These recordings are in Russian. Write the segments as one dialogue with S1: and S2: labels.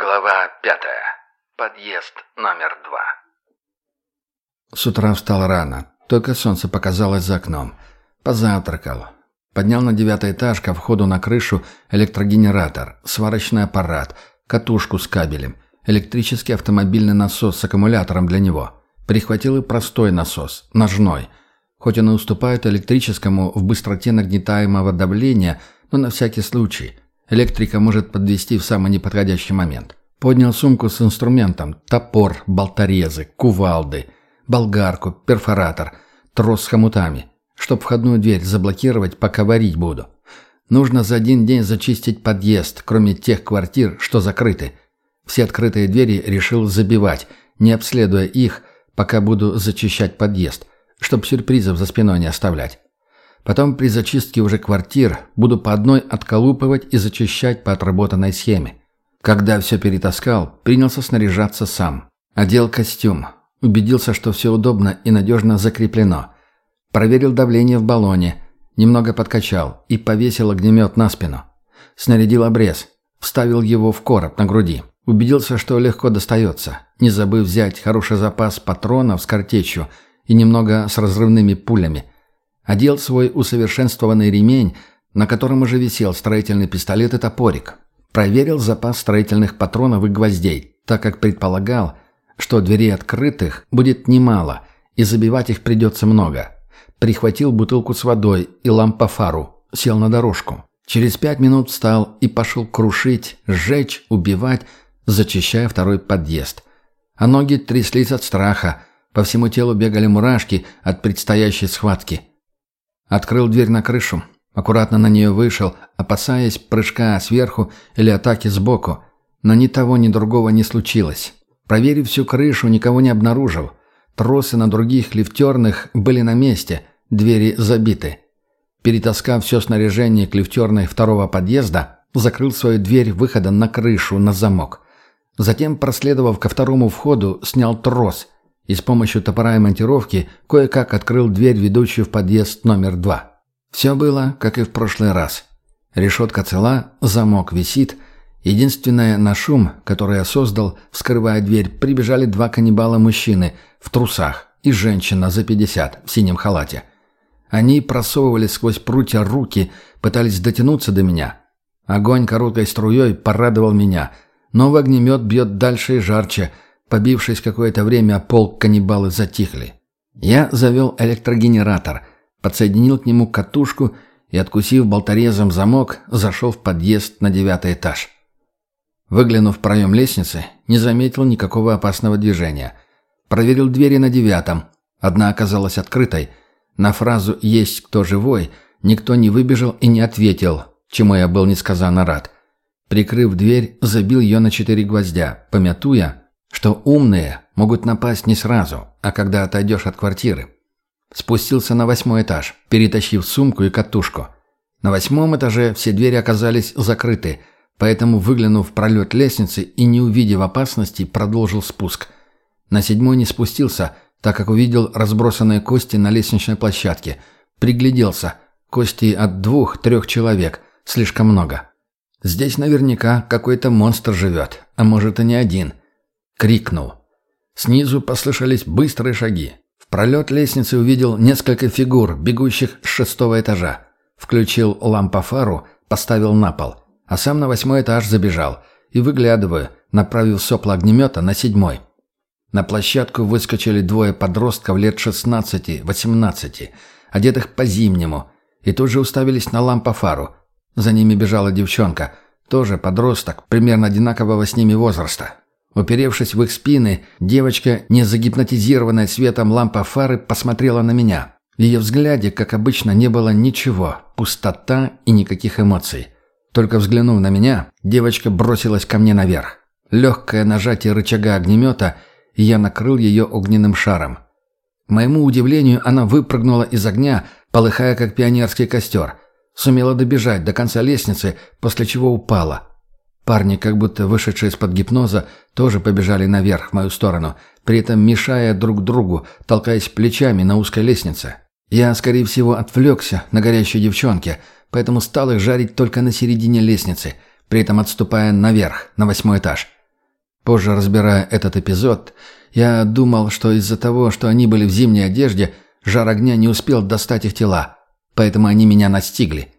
S1: Глава пятая. Подъезд номер два.
S2: С утра встал рано. Только солнце показалось за окном. Позавтракал. Поднял на девятый этаж ко входу на крышу электрогенератор, сварочный аппарат, катушку с кабелем, электрический автомобильный насос с аккумулятором для него. Прихватил и простой насос, ножной. Хоть он и уступает электрическому в быстроте нагнетаемого давления, но на всякий случай. Электрика может подвести в самый неподходящий момент. Поднял сумку с инструментом, топор, болторезы, кувалды, болгарку, перфоратор, трос с хомутами, чтоб входную дверь заблокировать, пока варить буду. Нужно за один день зачистить подъезд, кроме тех квартир, что закрыты. Все открытые двери решил забивать, не обследуя их, пока буду зачищать подъезд, чтоб сюрпризов за спиной не оставлять. Потом при зачистке уже квартир буду по одной отколупывать и зачищать по отработанной схеме. Когда все перетаскал, принялся снаряжаться сам. Одел костюм. Убедился, что все удобно и надежно закреплено. Проверил давление в баллоне. Немного подкачал и повесил огнемет на спину. Снарядил обрез. Вставил его в короб на груди. Убедился, что легко достается, не забыв взять хороший запас патронов с картечью и немного с разрывными пулями. Одел свой усовершенствованный ремень, на котором уже висел строительный пистолет и топорик. Проверил запас строительных патронов и гвоздей, так как предполагал, что дверей открытых будет немало, и забивать их придется много. Прихватил бутылку с водой и лампофару, сел на дорожку. Через пять минут встал и пошел крушить, сжечь, убивать, зачищая второй подъезд. А ноги тряслись от страха, по всему телу бегали мурашки от предстоящей схватки. Открыл дверь на крышу, Аккуратно на нее вышел, опасаясь прыжка сверху или атаки сбоку. Но ни того, ни другого не случилось. Проверив всю крышу, никого не обнаружил. Тросы на других лифтерных были на месте, двери забиты. Перетаскав все снаряжение к лифтерной второго подъезда, закрыл свою дверь выхода на крышу на замок. Затем, проследовав ко второму входу, снял трос и с помощью топора и монтировки кое-как открыл дверь, ведущую в подъезд номер два. Все было, как и в прошлый раз. Решетка цела, замок висит. Единственное, на шум, который я создал, вскрывая дверь, прибежали два каннибала-мужчины в трусах и женщина за пятьдесят в синем халате. Они просовывали сквозь прутья руки, пытались дотянуться до меня. Огонь короткой струей порадовал меня, но в огнемет бьет дальше и жарче. Побившись какое-то время, пол каннибалы затихли. Я завел электрогенератор — подсоединил к нему катушку и, откусив болторезом замок, зашел в подъезд на девятый этаж. Выглянув в проем лестницы, не заметил никакого опасного движения. Проверил двери на девятом. Одна оказалась открытой. На фразу «Есть кто живой» никто не выбежал и не ответил, чему я был несказанно рад. Прикрыв дверь, забил ее на четыре гвоздя, помятуя, что умные могут напасть не сразу, а когда отойдешь от квартиры. Спустился на восьмой этаж, перетащив сумку и катушку. На восьмом этаже все двери оказались закрыты, поэтому, выглянув в пролет лестницы и не увидев опасности, продолжил спуск. На седьмой не спустился, так как увидел разбросанные кости на лестничной площадке. Пригляделся. Кости от двух-трех человек. Слишком много. Здесь наверняка какой-то монстр живет, а может и не один. Крикнул. Снизу послышались быстрые шаги пролет лестницы увидел несколько фигур, бегущих с шестого этажа. Включил лампофару, поставил на пол. А сам на восьмой этаж забежал. И, выглядывая, направил сопла огнемета на седьмой. На площадку выскочили двое подростков лет 16-18, одетых по-зимнему, и тут же уставились на лампофару. За ними бежала девчонка, тоже подросток, примерно одинакового с ними возраста. Уперевшись в их спины, девочка, не загипнотизированная светом лампа фары, посмотрела на меня. В ее взгляде, как обычно, не было ничего, пустота и никаких эмоций. Только взглянув на меня, девочка бросилась ко мне наверх. Легкое нажатие рычага огнемета, и я накрыл ее огненным шаром. К моему удивлению, она выпрыгнула из огня, полыхая как пионерский костер. Сумела добежать до конца лестницы, после чего упала. Парни, как будто вышедшие из-под гипноза, тоже побежали наверх в мою сторону, при этом мешая друг другу, толкаясь плечами на узкой лестнице. Я, скорее всего, отвлекся на горящей девчонке, поэтому стал их жарить только на середине лестницы, при этом отступая наверх, на восьмой этаж. Позже, разбирая этот эпизод, я думал, что из-за того, что они были в зимней одежде, жар огня не успел достать их тела, поэтому они меня настигли.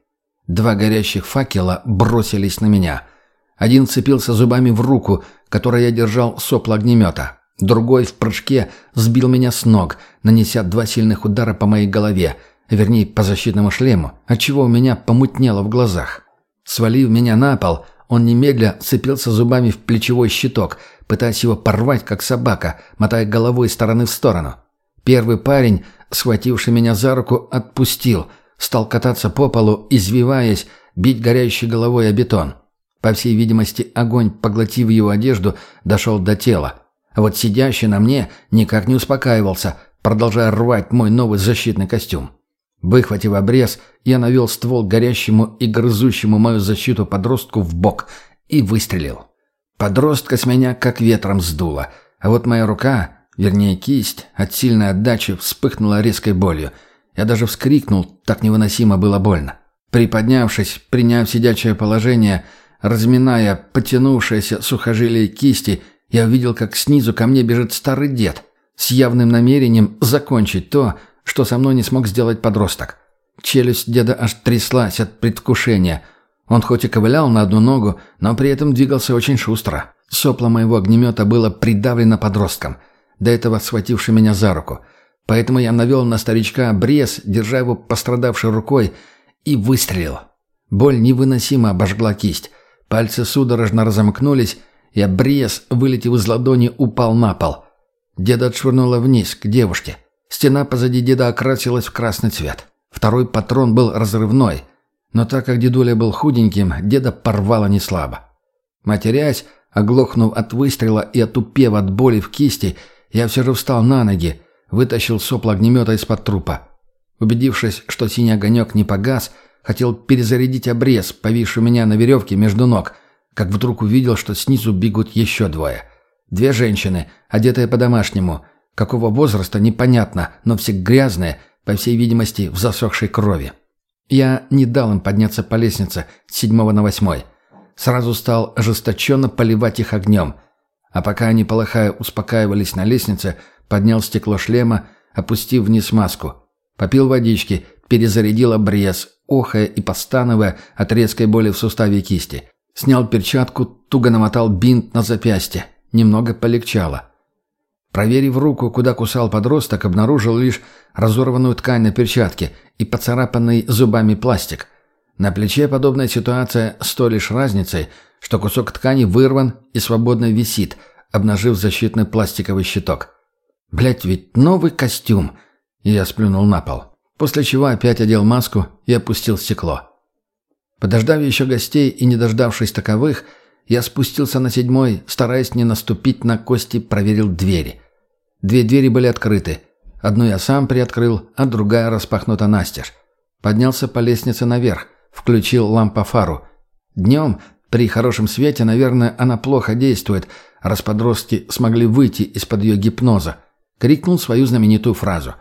S2: Два горящих факела бросились на меня. Один цепился зубами в руку, которой я держал сопло огнемета. Другой в прыжке сбил меня с ног, нанеся два сильных удара по моей голове, вернее, по защитному шлему, отчего у меня помутнело в глазах. Свалив меня на пол, он немедля цепился зубами в плечевой щиток, пытаясь его порвать, как собака, мотая головой стороны в сторону. Первый парень, схвативший меня за руку, отпустил, стал кататься по полу, извиваясь, бить горящей головой о бетон. По всей видимости, огонь, поглотив его одежду, дошел до тела. А вот сидящий на мне никак не успокаивался, продолжая рвать мой новый защитный костюм. Выхватив обрез, я навел ствол горящему и грызущему мою защиту подростку в бок и выстрелил. Подростка с меня как ветром сдуло, а вот моя рука, вернее кисть, от сильной отдачи вспыхнула резкой болью. Я даже вскрикнул, так невыносимо было больно. Приподнявшись, приняв сидячее положение, разминая потянувшееся сухожилие кисти, я увидел, как снизу ко мне бежит старый дед с явным намерением закончить то, что со мной не смог сделать подросток. Челюсть деда аж тряслась от предвкушения. Он хоть и ковылял на одну ногу, но при этом двигался очень шустро. Сопло моего огнемета было придавлено подростком, до этого схвативший меня за руку. Поэтому я навел на старичка обрез, держа его пострадавшей рукой, и выстрелил. Боль невыносимо обожгла кисть. Пальцы судорожно разомкнулись, и обрез, вылетев из ладони, упал на пол. Деда отшвырнуло вниз, к девушке. Стена позади деда окрасилась в красный цвет. Второй патрон был разрывной, но так как дедуля был худеньким, деда порвало неслабо. Матерясь, оглохнув от выстрела и отупев от боли в кисти, я все же встал на ноги, вытащил сопло огнемета из-под трупа. Убедившись, что синий огонек не погас, хотел перезарядить обрез, повисший у меня на веревке между ног, как вдруг увидел, что снизу бегут еще двое. Две женщины, одетые по-домашнему – Какого возраста, непонятно, но все грязные, по всей видимости, в засохшей крови. Я не дал им подняться по лестнице с седьмого на восьмой. Сразу стал ожесточенно поливать их огнем. А пока они, полыхая, успокаивались на лестнице, поднял стекло шлема, опустив вниз маску. Попил водички, перезарядил обрез, охая и постановая от резкой боли в суставе кисти. Снял перчатку, туго намотал бинт на запястье. Немного полегчало. Проверив руку, куда кусал подросток, обнаружил лишь разорванную ткань на перчатке и поцарапанный зубами пластик. На плече подобная ситуация с той лишь разницей, что кусок ткани вырван и свободно висит, обнажив защитный пластиковый щиток. Блять, ведь новый костюм!» И я сплюнул на пол. После чего опять одел маску и опустил стекло. Подождав еще гостей и не дождавшись таковых, я спустился на седьмой, стараясь не наступить на кости, проверил двери. Две двери были открыты. Одну я сам приоткрыл, а другая распахнута настежь. Поднялся по лестнице наверх, включил лампофару. Днем, при хорошем свете, наверное, она плохо действует, раз подростки смогли выйти из-под ее гипноза. Крикнул свою знаменитую фразу.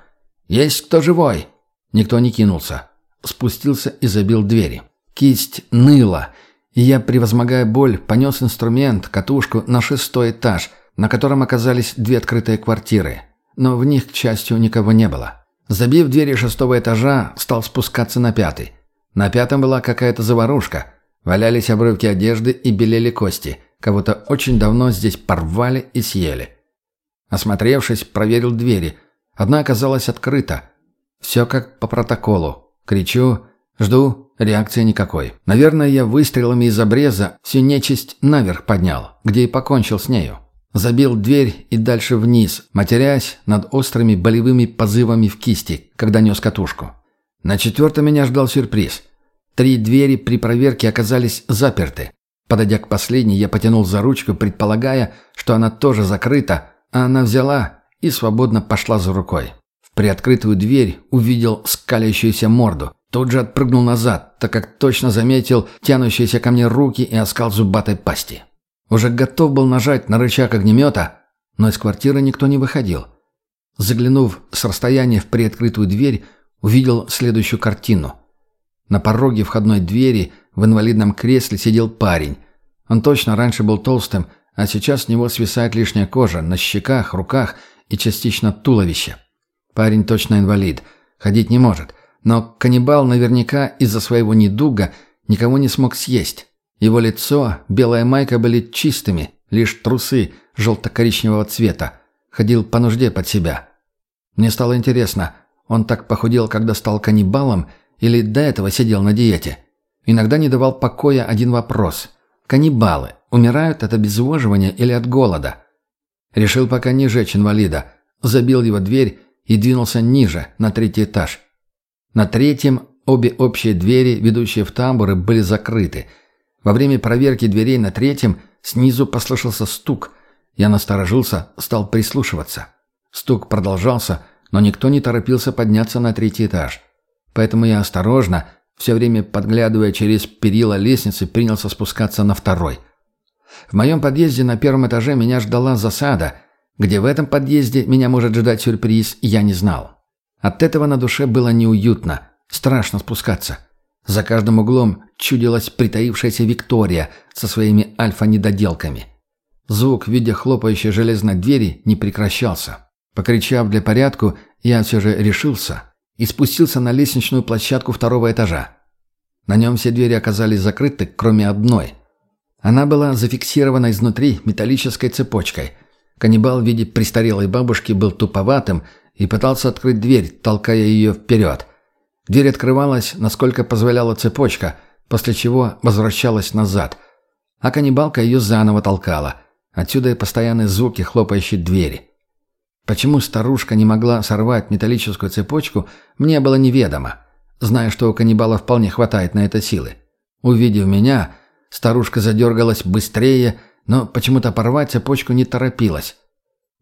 S2: «Есть кто живой?» Никто не кинулся. Спустился и забил двери. Кисть ныла — и я, превозмогая боль, понес инструмент, катушку, на шестой этаж, на котором оказались две открытые квартиры. Но в них, к счастью, никого не было. Забив двери шестого этажа, стал спускаться на пятый. На пятом была какая-то заварушка. Валялись обрывки одежды и белели кости. Кого-то очень давно здесь порвали и съели. Осмотревшись, проверил двери. Одна оказалась открыта. Все как по протоколу. Кричу, жду, Реакции никакой. Наверное, я выстрелами из обреза всю нечисть наверх поднял, где и покончил с нею. Забил дверь и дальше вниз, матерясь над острыми болевыми позывами в кисти, когда нес катушку. На четвертом меня ждал сюрприз. Три двери при проверке оказались заперты. Подойдя к последней, я потянул за ручку, предполагая, что она тоже закрыта, а она взяла и свободно пошла за рукой. Приоткрытую дверь увидел скалящуюся морду, Тут же отпрыгнул назад, так как точно заметил тянущиеся ко мне руки и оскал зубатой пасти. Уже готов был нажать на рычаг огнемета, но из квартиры никто не выходил. Заглянув с расстояния в приоткрытую дверь, увидел следующую картину. На пороге входной двери в инвалидном кресле сидел парень. Он точно раньше был толстым, а сейчас с него свисает лишняя кожа на щеках, руках и частично туловище. Парень точно инвалид, ходить не может, но каннибал наверняка из-за своего недуга никого не смог съесть. Его лицо, белая майка были чистыми, лишь трусы желто-коричневого цвета. Ходил по нужде под себя. Мне стало интересно, он так похудел, когда стал каннибалом, или до этого сидел на диете? Иногда не давал покоя один вопрос. Каннибалы умирают от обезвоживания или от голода? Решил пока не жечь инвалида. Забил его дверь и двинулся ниже, на третий этаж. На третьем обе общие двери, ведущие в тамбуры, были закрыты. Во время проверки дверей на третьем снизу послышался стук. Я насторожился, стал прислушиваться. Стук продолжался, но никто не торопился подняться на третий этаж. Поэтому я осторожно, все время подглядывая через перила лестницы, принялся спускаться на второй. В моем подъезде на первом этаже меня ждала засада. Где в этом подъезде меня может ждать сюрприз, я не знал. От этого на душе было неуютно, страшно спускаться. За каждым углом чудилась притаившаяся Виктория со своими альфа-недоделками. Звук в виде хлопающей железной двери не прекращался. Покричав для порядку, я все же решился и спустился на лестничную площадку второго этажа. На нем все двери оказались закрыты, кроме одной. Она была зафиксирована изнутри металлической цепочкой. Каннибал в виде престарелой бабушки был туповатым и пытался открыть дверь, толкая ее вперед. Дверь открывалась, насколько позволяла цепочка, после чего возвращалась назад. А каннибалка ее заново толкала. Отсюда и постоянные звуки хлопающей двери. Почему старушка не могла сорвать металлическую цепочку, мне было неведомо, зная, что у каннибала вполне хватает на это силы. Увидев меня, старушка задергалась быстрее, но почему-то порвать цепочку не торопилась.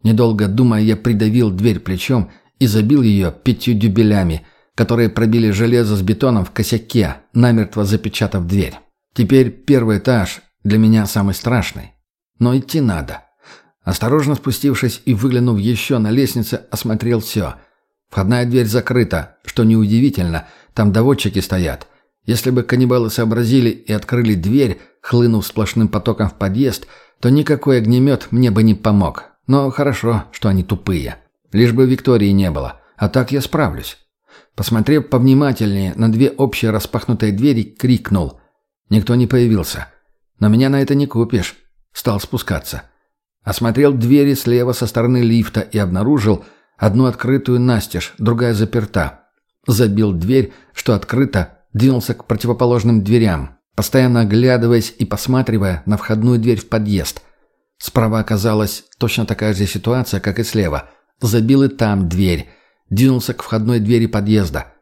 S2: Недолго думая, я придавил дверь плечом и забил ее пятью дюбелями, которые пробили железо с бетоном в косяке, намертво запечатав дверь. Теперь первый этаж для меня самый страшный. Но идти надо. Осторожно спустившись и выглянув еще на лестнице, осмотрел все. Входная дверь закрыта, что неудивительно, там доводчики стоят. Если бы каннибалы сообразили и открыли дверь, хлынув сплошным потоком в подъезд, то никакой огнемет мне бы не помог. Но хорошо, что они тупые. Лишь бы Виктории не было. А так я справлюсь. Посмотрев повнимательнее на две общие распахнутые двери, крикнул. Никто не появился. Но меня на это не купишь. Стал спускаться. Осмотрел двери слева со стороны лифта и обнаружил одну открытую настежь, другая заперта. Забил дверь, что открыта, двинулся к противоположным дверям, постоянно оглядываясь и посматривая на входную дверь в подъезд. Справа оказалась точно такая же ситуация, как и слева. Забил и там дверь. Двинулся к входной двери подъезда.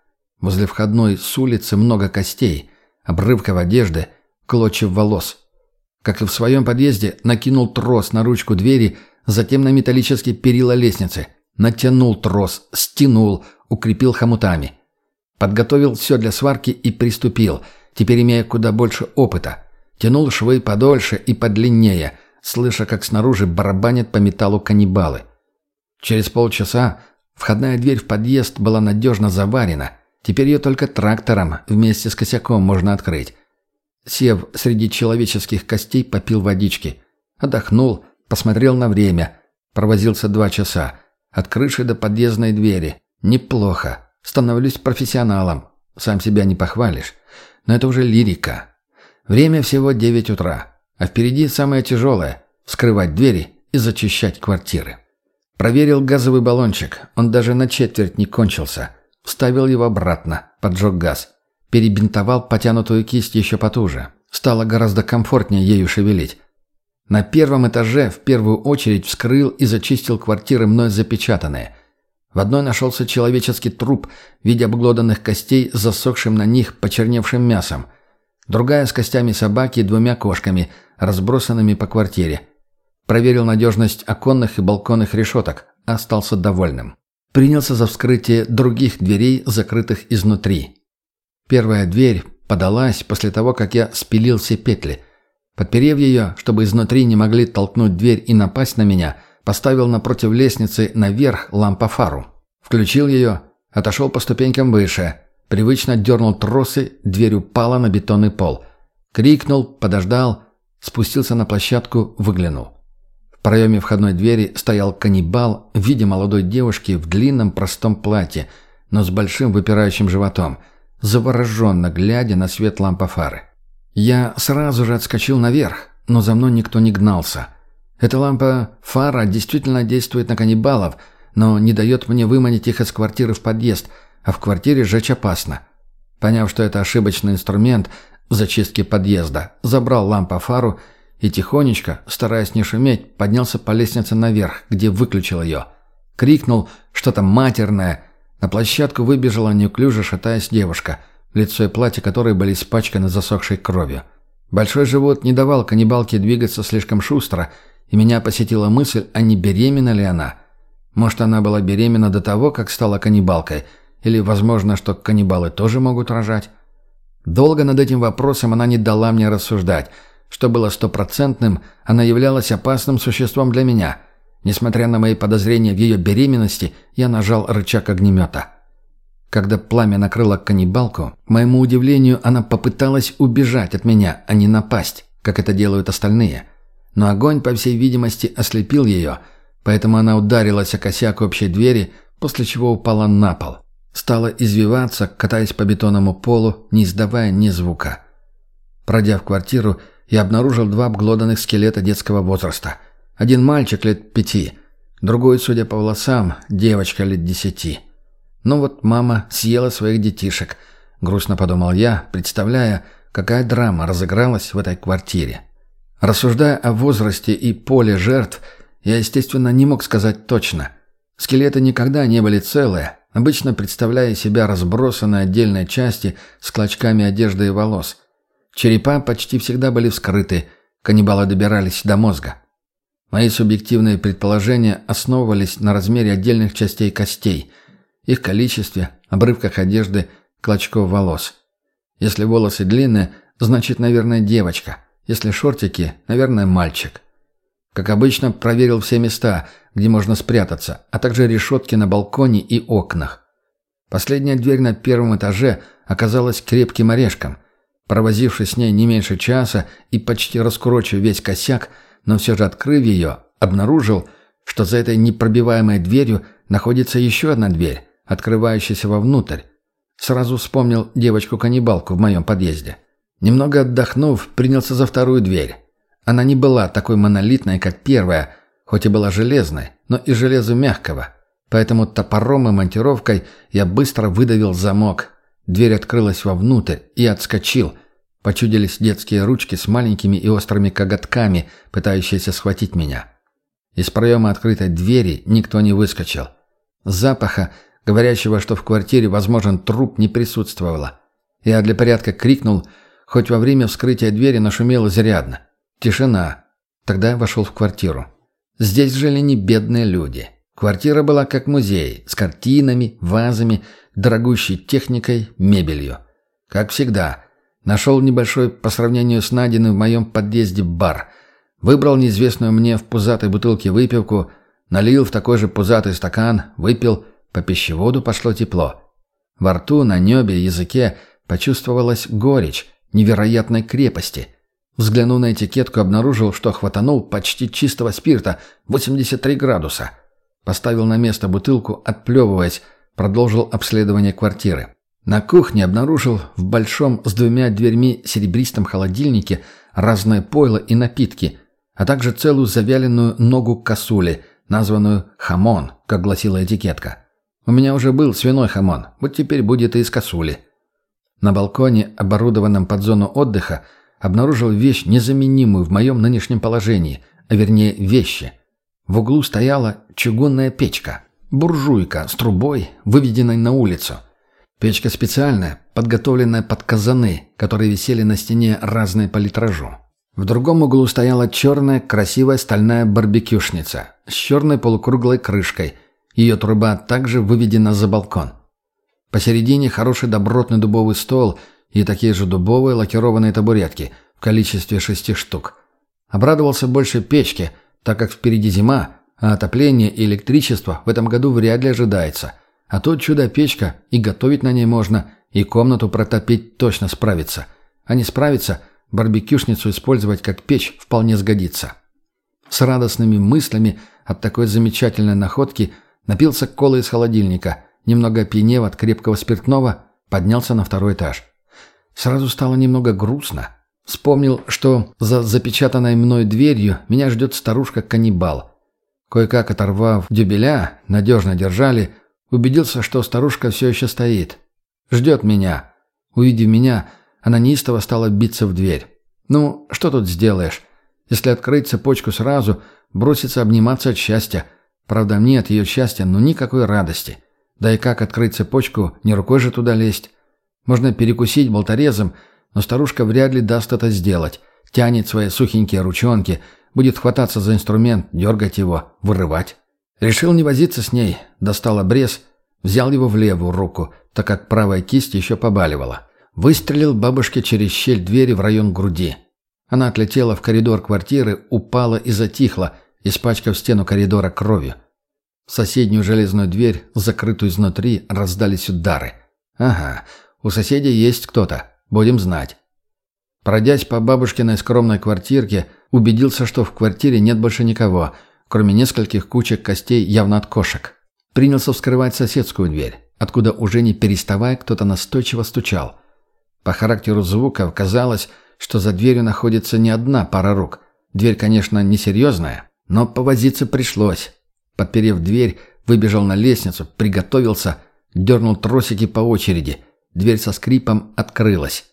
S2: Возле входной с улицы много костей, обрывков одежды, клочьев волос. Как и в своем подъезде, накинул трос на ручку двери, затем на металлические перила лестницы. Натянул трос, стянул, укрепил хомутами. Подготовил все для сварки и приступил, теперь имея куда больше опыта. Тянул швы подольше и подлиннее, слыша, как снаружи барабанят по металлу каннибалы. Через полчаса входная дверь в подъезд была надежно заварена. Теперь ее только трактором вместе с косяком можно открыть. Сев среди человеческих костей, попил водички. Отдохнул, посмотрел на время. Провозился два часа. От крыши до подъездной двери. Неплохо. Становлюсь профессионалом. Сам себя не похвалишь. Но это уже лирика. Время всего девять утра. А впереди самое тяжелое – вскрывать двери и зачищать квартиры. Проверил газовый баллончик. Он даже на четверть не кончился. Вставил его обратно. Поджег газ. Перебинтовал потянутую кисть еще потуже. Стало гораздо комфортнее ею шевелить. На первом этаже в первую очередь вскрыл и зачистил квартиры мной запечатанные. В одной нашелся человеческий труп в виде обглоданных костей с засохшим на них почерневшим мясом. Другая с костями собаки и двумя кошками, разбросанными по квартире. Проверил надежность оконных и балконных решеток, остался довольным. Принялся за вскрытие других дверей, закрытых изнутри. Первая дверь подалась после того, как я спилил все петли. Подперев ее, чтобы изнутри не могли толкнуть дверь и напасть на меня, поставил напротив лестницы наверх лампофару. Включил ее, отошел по ступенькам выше, привычно дернул тросы, дверь упала на бетонный пол. Крикнул, подождал, спустился на площадку, выглянул. проеме входной двери стоял каннибал в виде молодой девушки в длинном простом платье, но с большим выпирающим животом, завороженно глядя на свет лампы Я сразу же отскочил наверх, но за мной никто не гнался. Эта лампа фара действительно действует на каннибалов, но не дает мне выманить их из квартиры в подъезд, а в квартире жечь опасно. Поняв, что это ошибочный инструмент в зачистке подъезда, забрал лампу фару и тихонечко, стараясь не шуметь, поднялся по лестнице наверх, где выключил ее. Крикнул что-то матерное. На площадку выбежала неуклюже шатаясь девушка, лицо и платье которой были испачканы засохшей кровью. Большой живот не давал каннибалке двигаться слишком шустро, и меня посетила мысль, а не беременна ли она. Может, она была беременна до того, как стала каннибалкой, или, возможно, что каннибалы тоже могут рожать. Долго над этим вопросом она не дала мне рассуждать. Что было стопроцентным, она являлась опасным существом для меня. Несмотря на мои подозрения в ее беременности, я нажал рычаг огнемета. Когда пламя накрыло каннибалку, к моему удивлению, она попыталась убежать от меня, а не напасть, как это делают остальные. Но огонь, по всей видимости, ослепил ее, поэтому она ударилась о косяк общей двери, после чего упала на пол. Стала извиваться, катаясь по бетонному полу, не издавая ни звука. Пройдя в квартиру, я обнаружил два обглоданных скелета детского возраста. Один мальчик лет пяти, другой, судя по волосам, девочка лет десяти. Ну вот мама съела своих детишек, грустно подумал я, представляя, какая драма разыгралась в этой квартире. Рассуждая о возрасте и поле жертв, я, естественно, не мог сказать точно. Скелеты никогда не были целые, обычно представляя себя разбросанные отдельные части с клочками одежды и волос. Черепа почти всегда были вскрыты, каннибалы добирались до мозга. Мои субъективные предположения основывались на размере отдельных частей костей, их количестве, обрывках одежды, клочков волос. Если волосы длинные, значит, наверное, девочка. Если шортики, наверное, мальчик. Как обычно, проверил все места, где можно спрятаться, а также решетки на балконе и окнах. Последняя дверь на первом этаже оказалась крепким орешком. Провозившись с ней не меньше часа и почти раскурочив весь косяк, но все же открыв ее, обнаружил, что за этой непробиваемой дверью находится еще одна дверь, открывающаяся вовнутрь. Сразу вспомнил девочку-каннибалку в моем подъезде. Немного отдохнув, принялся за вторую дверь. Она не была такой монолитной, как первая, хоть и была железной, но и железо мягкого. Поэтому топором и монтировкой я быстро выдавил замок. Дверь открылась вовнутрь и отскочил. Почудились детские ручки с маленькими и острыми коготками, пытающиеся схватить меня. Из проема открытой двери никто не выскочил. Запаха, говорящего, что в квартире возможен труп, не присутствовало. Я для порядка крикнул, хоть во время вскрытия двери нашумело изрядно. Тишина. Тогда я вошел в квартиру. Здесь жили не бедные люди. Квартира была как музей, с картинами, вазами, дорогущей техникой, мебелью. Как всегда, нашел небольшой по сравнению с Надиным в моем подъезде бар. Выбрал неизвестную мне в пузатой бутылке выпивку, налил в такой же пузатый стакан, выпил, по пищеводу пошло тепло. Во рту, на небе, языке почувствовалась горечь невероятной крепости – Взглянув на этикетку, обнаружил, что хватанул почти чистого спирта, 83 градуса. Поставил на место бутылку, отплевываясь, продолжил обследование квартиры. На кухне обнаружил в большом с двумя дверьми серебристом холодильнике разное пойло и напитки, а также целую завяленную ногу косули, названную «хамон», как гласила этикетка. У меня уже был свиной хамон, вот теперь будет и из косули. На балконе, оборудованном под зону отдыха, обнаружил вещь, незаменимую в моем нынешнем положении, а вернее вещи. В углу стояла чугунная печка, буржуйка с трубой, выведенной на улицу. Печка специальная, подготовленная под казаны, которые висели на стене разные по литражу. В другом углу стояла черная, красивая стальная барбекюшница с черной полукруглой крышкой. Ее труба также выведена за балкон. Посередине хороший добротный дубовый стол – и такие же дубовые лакированные табуретки в количестве шести штук. Обрадовался больше печке, так как впереди зима, а отопление и электричество в этом году вряд ли ожидается. А тут чудо-печка, и готовить на ней можно, и комнату протопить точно справится. А не справится, барбекюшницу использовать как печь вполне сгодится. с радостными мыслями от такой замечательной находки напился колы из холодильника, немного опьянев от крепкого спиртного, поднялся на второй этаж. Сразу стало немного грустно. Вспомнил, что за запечатанной мной дверью меня ждет старушка-каннибал. Кое-как оторвав дюбеля, надежно держали, убедился, что старушка все еще стоит. Ждет меня. Увидев меня, она неистово стала биться в дверь. Ну, что тут сделаешь? Если открыть цепочку сразу, броситься обниматься от счастья. Правда, мне от ее счастья ну никакой радости. Да и как открыть цепочку, не рукой же туда лезть. Можно перекусить болторезом, но старушка вряд ли даст это сделать. Тянет свои сухенькие ручонки, будет хвататься за инструмент, дергать его, вырывать. Решил не возиться с ней, достал обрез, взял его в левую руку, так как правая кисть еще побаливала. Выстрелил бабушке через щель двери в район груди. Она отлетела в коридор квартиры, упала и затихла, испачкав стену коридора кровью. В соседнюю железную дверь, закрытую изнутри, раздались удары. «Ага, у соседей есть кто-то. Будем знать». Пройдясь по бабушкиной скромной квартирке, убедился, что в квартире нет больше никого, кроме нескольких кучек костей явно от кошек. Принялся вскрывать соседскую дверь, откуда уже не переставая кто-то настойчиво стучал. По характеру звуков казалось, что за дверью находится не одна пара рук. Дверь, конечно, несерьезная, но повозиться пришлось. Подперев дверь, выбежал на лестницу, приготовился, дернул тросики по очереди. Дверь со скрипом открылась.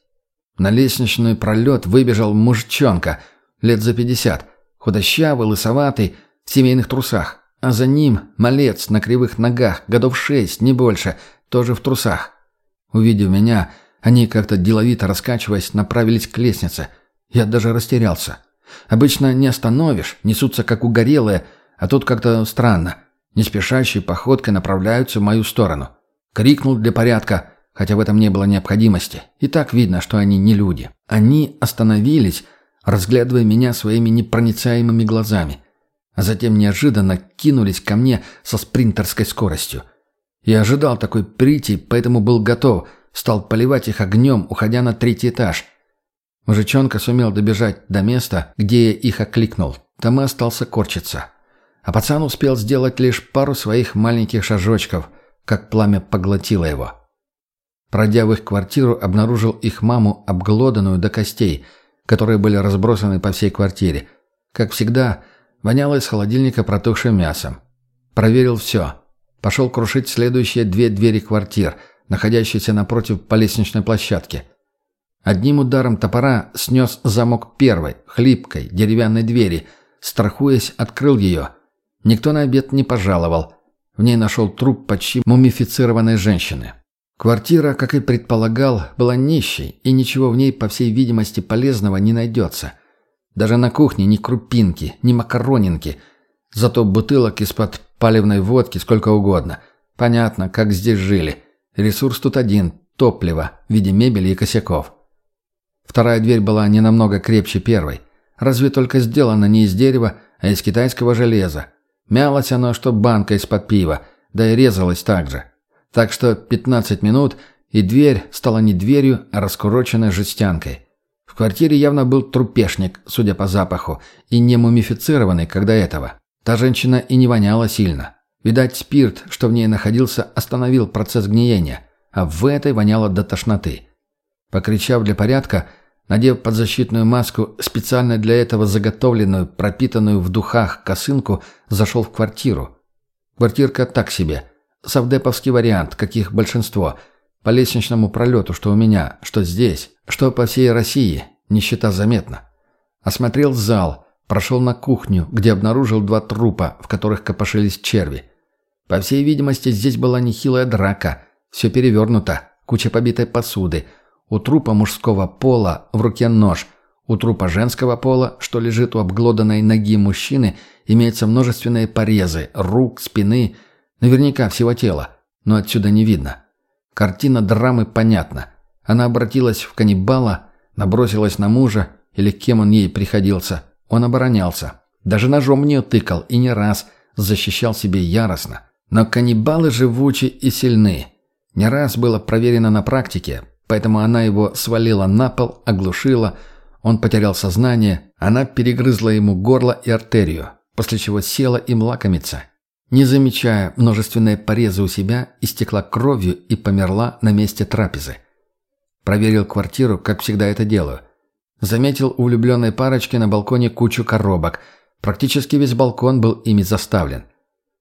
S2: На лестничный пролет выбежал мужичонка, лет за пятьдесят, худощавый, лысоватый, в семейных трусах. А за ним малец на кривых ногах, годов шесть, не больше, тоже в трусах. Увидев меня, они, как-то деловито раскачиваясь, направились к лестнице. Я даже растерялся. Обычно не остановишь, несутся как угорелые, а тут как-то странно. Не спешащей походкой направляются в мою сторону. Крикнул для порядка, хотя в этом не было необходимости. И так видно, что они не люди. Они остановились, разглядывая меня своими непроницаемыми глазами. А затем неожиданно кинулись ко мне со спринтерской скоростью. Я ожидал такой прийти, поэтому был готов – Стал поливать их огнем, уходя на третий этаж. Мужичонка сумел добежать до места, где я их окликнул. Там и остался корчиться. А пацан успел сделать лишь пару своих маленьких шажочков, как пламя поглотило его. Пройдя в их квартиру, обнаружил их маму, обглоданную до костей, которые были разбросаны по всей квартире. Как всегда, воняло из холодильника протухшим мясом. Проверил все. Пошел крушить следующие две двери квартир – находящийся напротив по лестничной площадке. Одним ударом топора снес замок первой, хлипкой, деревянной двери, страхуясь, открыл ее. Никто на обед не пожаловал. В ней нашел труп почти мумифицированной женщины. Квартира, как и предполагал, была нищей, и ничего в ней, по всей видимости, полезного не найдется. Даже на кухне ни крупинки, ни макаронинки. Зато бутылок из-под палевной водки сколько угодно. Понятно, как здесь жили. Ресурс тут один – топливо в виде мебели и косяков. Вторая дверь была не намного крепче первой. Разве только сделана не из дерева, а из китайского железа. Мялось оно, что банка из-под пива, да и резалось так же. Так что 15 минут, и дверь стала не дверью, а раскуроченной жестянкой. В квартире явно был трупешник, судя по запаху, и не мумифицированный, как до этого. Та женщина и не воняла сильно. Видать, спирт, что в ней находился, остановил процесс гниения, а в этой воняло до тошноты. Покричав для порядка, надев подзащитную маску, специально для этого заготовленную, пропитанную в духах косынку, зашел в квартиру. Квартирка так себе. Совдеповский вариант, каких большинство. По лестничному пролету, что у меня, что здесь, что по всей России, нищета заметна. Осмотрел зал, прошел на кухню, где обнаружил два трупа, в которых копошились черви. По всей видимости, здесь была нехилая драка. Все перевернуто, куча побитой посуды. У трупа мужского пола в руке нож. У трупа женского пола, что лежит у обглоданной ноги мужчины, имеются множественные порезы, рук, спины, наверняка всего тела, но отсюда не видно. Картина драмы понятна. Она обратилась в каннибала, набросилась на мужа, или кем он ей приходился. Он оборонялся. Даже ножом не тыкал и не раз защищал себе яростно. Но каннибалы живучи и сильны. Не раз было проверено на практике, поэтому она его свалила на пол, оглушила, Он потерял сознание, она перегрызла ему горло и артерию, после чего села им лакомиться. Не замечая множественные порезы у себя, истекла кровью и померла на месте трапезы. Проверил квартиру, как всегда это делаю. Заметил у влюбленной парочки на балконе кучу коробок. Практически весь балкон был ими заставлен.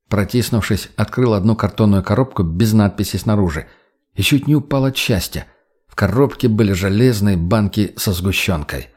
S2: Протиснувшись, открыл одну картонную коробку без надписи снаружи. И чуть не упал от счастья. В коробке были железные банки со сгущенкой.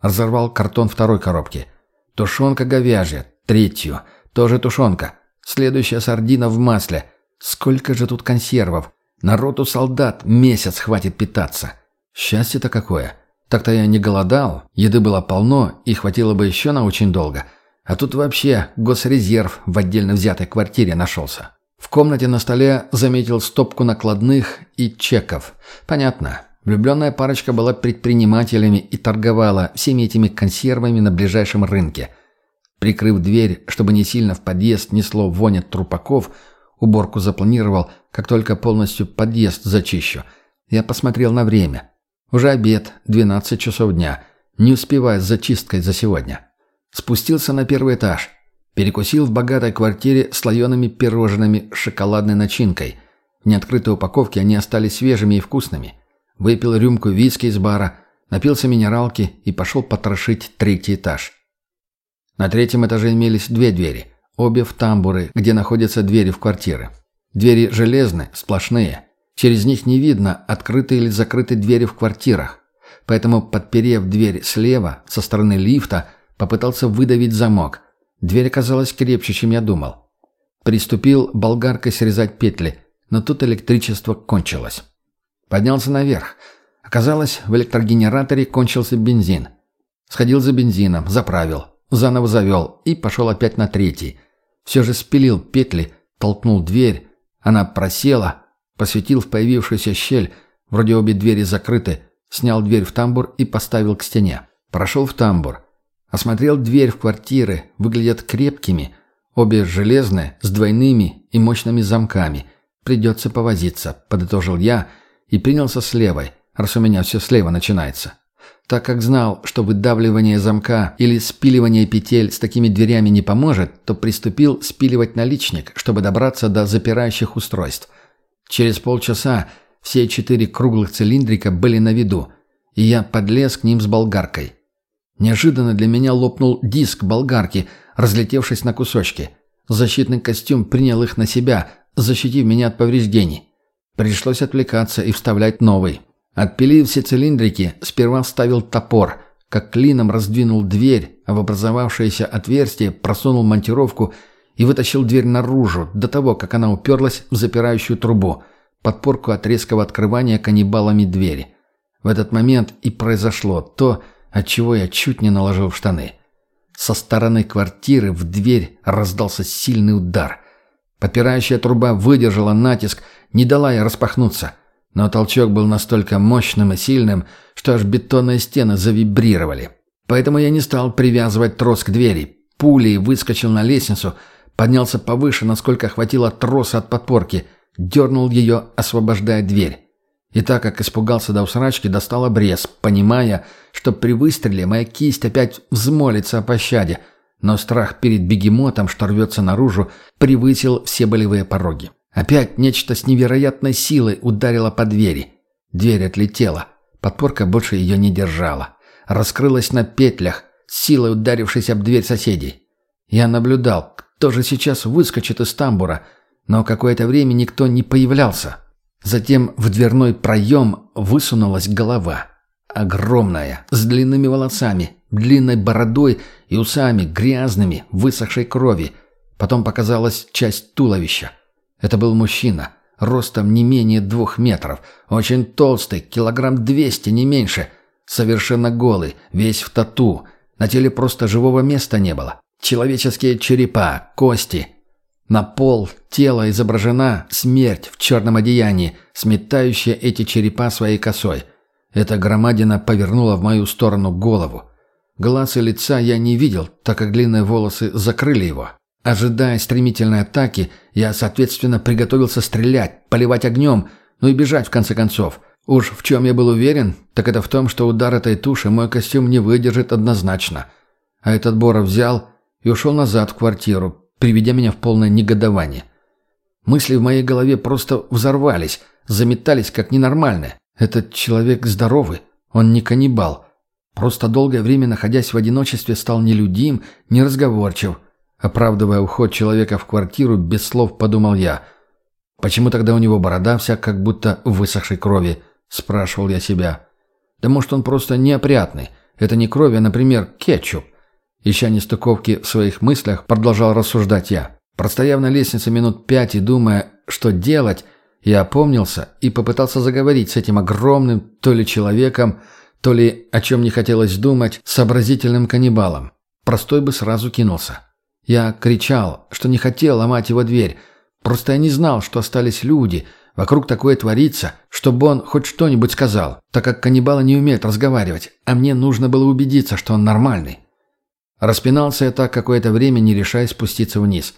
S2: Разорвал картон второй коробки. Тушенка говяжья. Третью. Тоже тушенка. Следующая сардина в масле. Сколько же тут консервов. Народу солдат месяц хватит питаться. Счастье-то какое. Так-то я не голодал, еды было полно и хватило бы еще на очень долго. А тут вообще госрезерв в отдельно взятой квартире нашелся. В комнате на столе заметил стопку накладных и чеков. Понятно. Влюбленная парочка была предпринимателями и торговала всеми этими консервами на ближайшем рынке. Прикрыв дверь, чтобы не сильно в подъезд несло вонь от трупаков, уборку запланировал, как только полностью подъезд зачищу. Я посмотрел на время. Уже обед, 12 часов дня. Не успевая с зачисткой за сегодня. Спустился на первый этаж. Перекусил в богатой квартире слоеными пирожными с шоколадной начинкой. В неоткрытой упаковке они остались свежими и вкусными. Выпил рюмку виски из бара, напился минералки и пошел потрошить третий этаж. На третьем этаже имелись две двери, обе в тамбуры, где находятся двери в квартиры. Двери железные, сплошные. Через них не видно, открыты или закрыты двери в квартирах. Поэтому, подперев дверь слева, со стороны лифта, попытался выдавить замок. Дверь оказалась крепче, чем я думал. Приступил болгаркой срезать петли, но тут электричество кончилось. Поднялся наверх. Оказалось, в электрогенераторе кончился бензин. Сходил за бензином, заправил, заново завел и пошел опять на третий. Все же спилил петли, толкнул дверь. Она просела, посветил в появившуюся щель, вроде обе двери закрыты, снял дверь в тамбур и поставил к стене. Прошел в тамбур. Осмотрел дверь в квартиры, выглядят крепкими, обе железные, с двойными и мощными замками. Придется повозиться, подытожил я и принялся с левой, раз у меня все слева начинается. Так как знал, что выдавливание замка или спиливание петель с такими дверями не поможет, то приступил спиливать наличник, чтобы добраться до запирающих устройств – Через полчаса все четыре круглых цилиндрика были на виду, и я подлез к ним с болгаркой. Неожиданно для меня лопнул диск болгарки, разлетевшись на кусочки. Защитный костюм принял их на себя, защитив меня от повреждений. Пришлось отвлекаться и вставлять новый. Отпилив все цилиндрики, сперва вставил топор, как клином раздвинул дверь, а в образовавшееся отверстие просунул монтировку и вытащил дверь наружу, до того, как она уперлась в запирающую трубу, подпорку от резкого открывания каннибалами двери. В этот момент и произошло то, от чего я чуть не наложил штаны. Со стороны квартиры в дверь раздался сильный удар. Попирающая труба выдержала натиск, не дала ей распахнуться. Но толчок был настолько мощным и сильным, что аж бетонные стены завибрировали. Поэтому я не стал привязывать трос к двери. Пулей выскочил на лестницу, Поднялся повыше, насколько хватило троса от подпорки. Дернул ее, освобождая дверь. И так как испугался до усрачки, достал обрез, понимая, что при выстреле моя кисть опять взмолится о пощаде. Но страх перед бегемотом, что рвется наружу, превысил все болевые пороги. Опять нечто с невероятной силой ударило по двери. Дверь отлетела. Подпорка больше ее не держала. Раскрылась на петлях, силой ударившись об дверь соседей. Я наблюдал, тоже сейчас выскочит из тамбура, но какое-то время никто не появлялся. Затем в дверной проем высунулась голова. Огромная, с длинными волосами, длинной бородой и усами, грязными, высохшей крови. Потом показалась часть туловища. Это был мужчина, ростом не менее двух метров, очень толстый, килограмм двести, не меньше, совершенно голый, весь в тату. На теле просто живого места не было. Человеческие черепа, кости. На пол тела изображена смерть в черном одеянии, сметающая эти черепа своей косой. Эта громадина повернула в мою сторону голову. Глаз и лица я не видел, так как длинные волосы закрыли его. Ожидая стремительной атаки, я, соответственно, приготовился стрелять, поливать огнем, ну и бежать в конце концов. Уж в чем я был уверен, так это в том, что удар этой туши мой костюм не выдержит однозначно. А этот Боров взял и ушел назад в квартиру, приведя меня в полное негодование. Мысли в моей голове просто взорвались, заметались как ненормальные. Этот человек здоровый, он не каннибал. Просто долгое время, находясь в одиночестве, стал нелюдим, неразговорчив. Оправдывая уход человека в квартиру, без слов подумал я. Почему тогда у него борода вся как будто высохшей крови? Спрашивал я себя. Да может он просто неопрятный. Это не кровь, а, например, кетчуп. Ища нестыковки в своих мыслях, продолжал рассуждать я. Простояв на лестнице минут пять и думая, что делать, я опомнился и попытался заговорить с этим огромным то ли человеком, то ли, о чем не хотелось думать, сообразительным каннибалом. Простой бы сразу кинулся. Я кричал, что не хотел ломать его дверь. Просто я не знал, что остались люди. Вокруг такое творится, чтобы он хоть что-нибудь сказал, так как каннибалы не умеют разговаривать, а мне нужно было убедиться, что он нормальный. Распинался я так какое-то время, не решаясь спуститься вниз.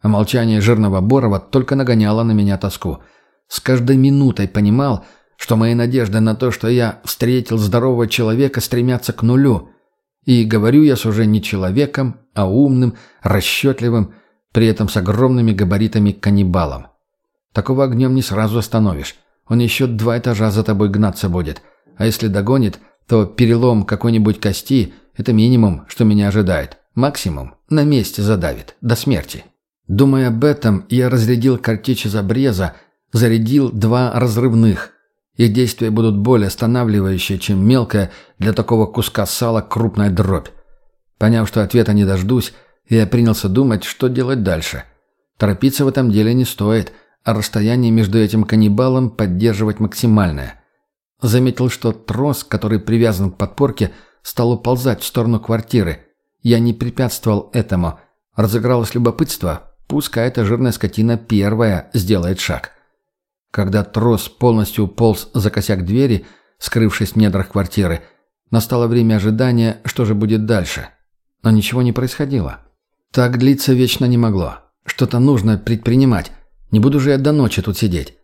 S2: А молчание жирного Борова только нагоняло на меня тоску. С каждой минутой понимал, что мои надежды на то, что я встретил здорового человека, стремятся к нулю. И говорю я с уже не человеком, а умным, расчетливым, при этом с огромными габаритами каннибалом. Такого огнем не сразу остановишь. Он еще два этажа за тобой гнаться будет. А если догонит, то перелом какой-нибудь кости – это минимум, что меня ожидает. Максимум – на месте задавит, до смерти. Думая об этом, я разрядил картечь из обреза, зарядил два разрывных, их действия будут более останавливающие, чем мелкая для такого куска сала крупная дробь. Поняв, что ответа не дождусь, я принялся думать, что делать дальше. Торопиться в этом деле не стоит, а расстояние между этим каннибалом поддерживать максимальное. Заметил, что трос, который привязан к подпорке, стал уползать в сторону квартиры. Я не препятствовал этому. Разыгралось любопытство. Пускай эта жирная скотина первая сделает шаг. Когда трос полностью полз за косяк двери, скрывшись в недрах квартиры, настало время ожидания, что же будет дальше. Но ничего не происходило. Так длиться вечно не могло. Что-то нужно предпринимать. Не буду же я до ночи тут сидеть.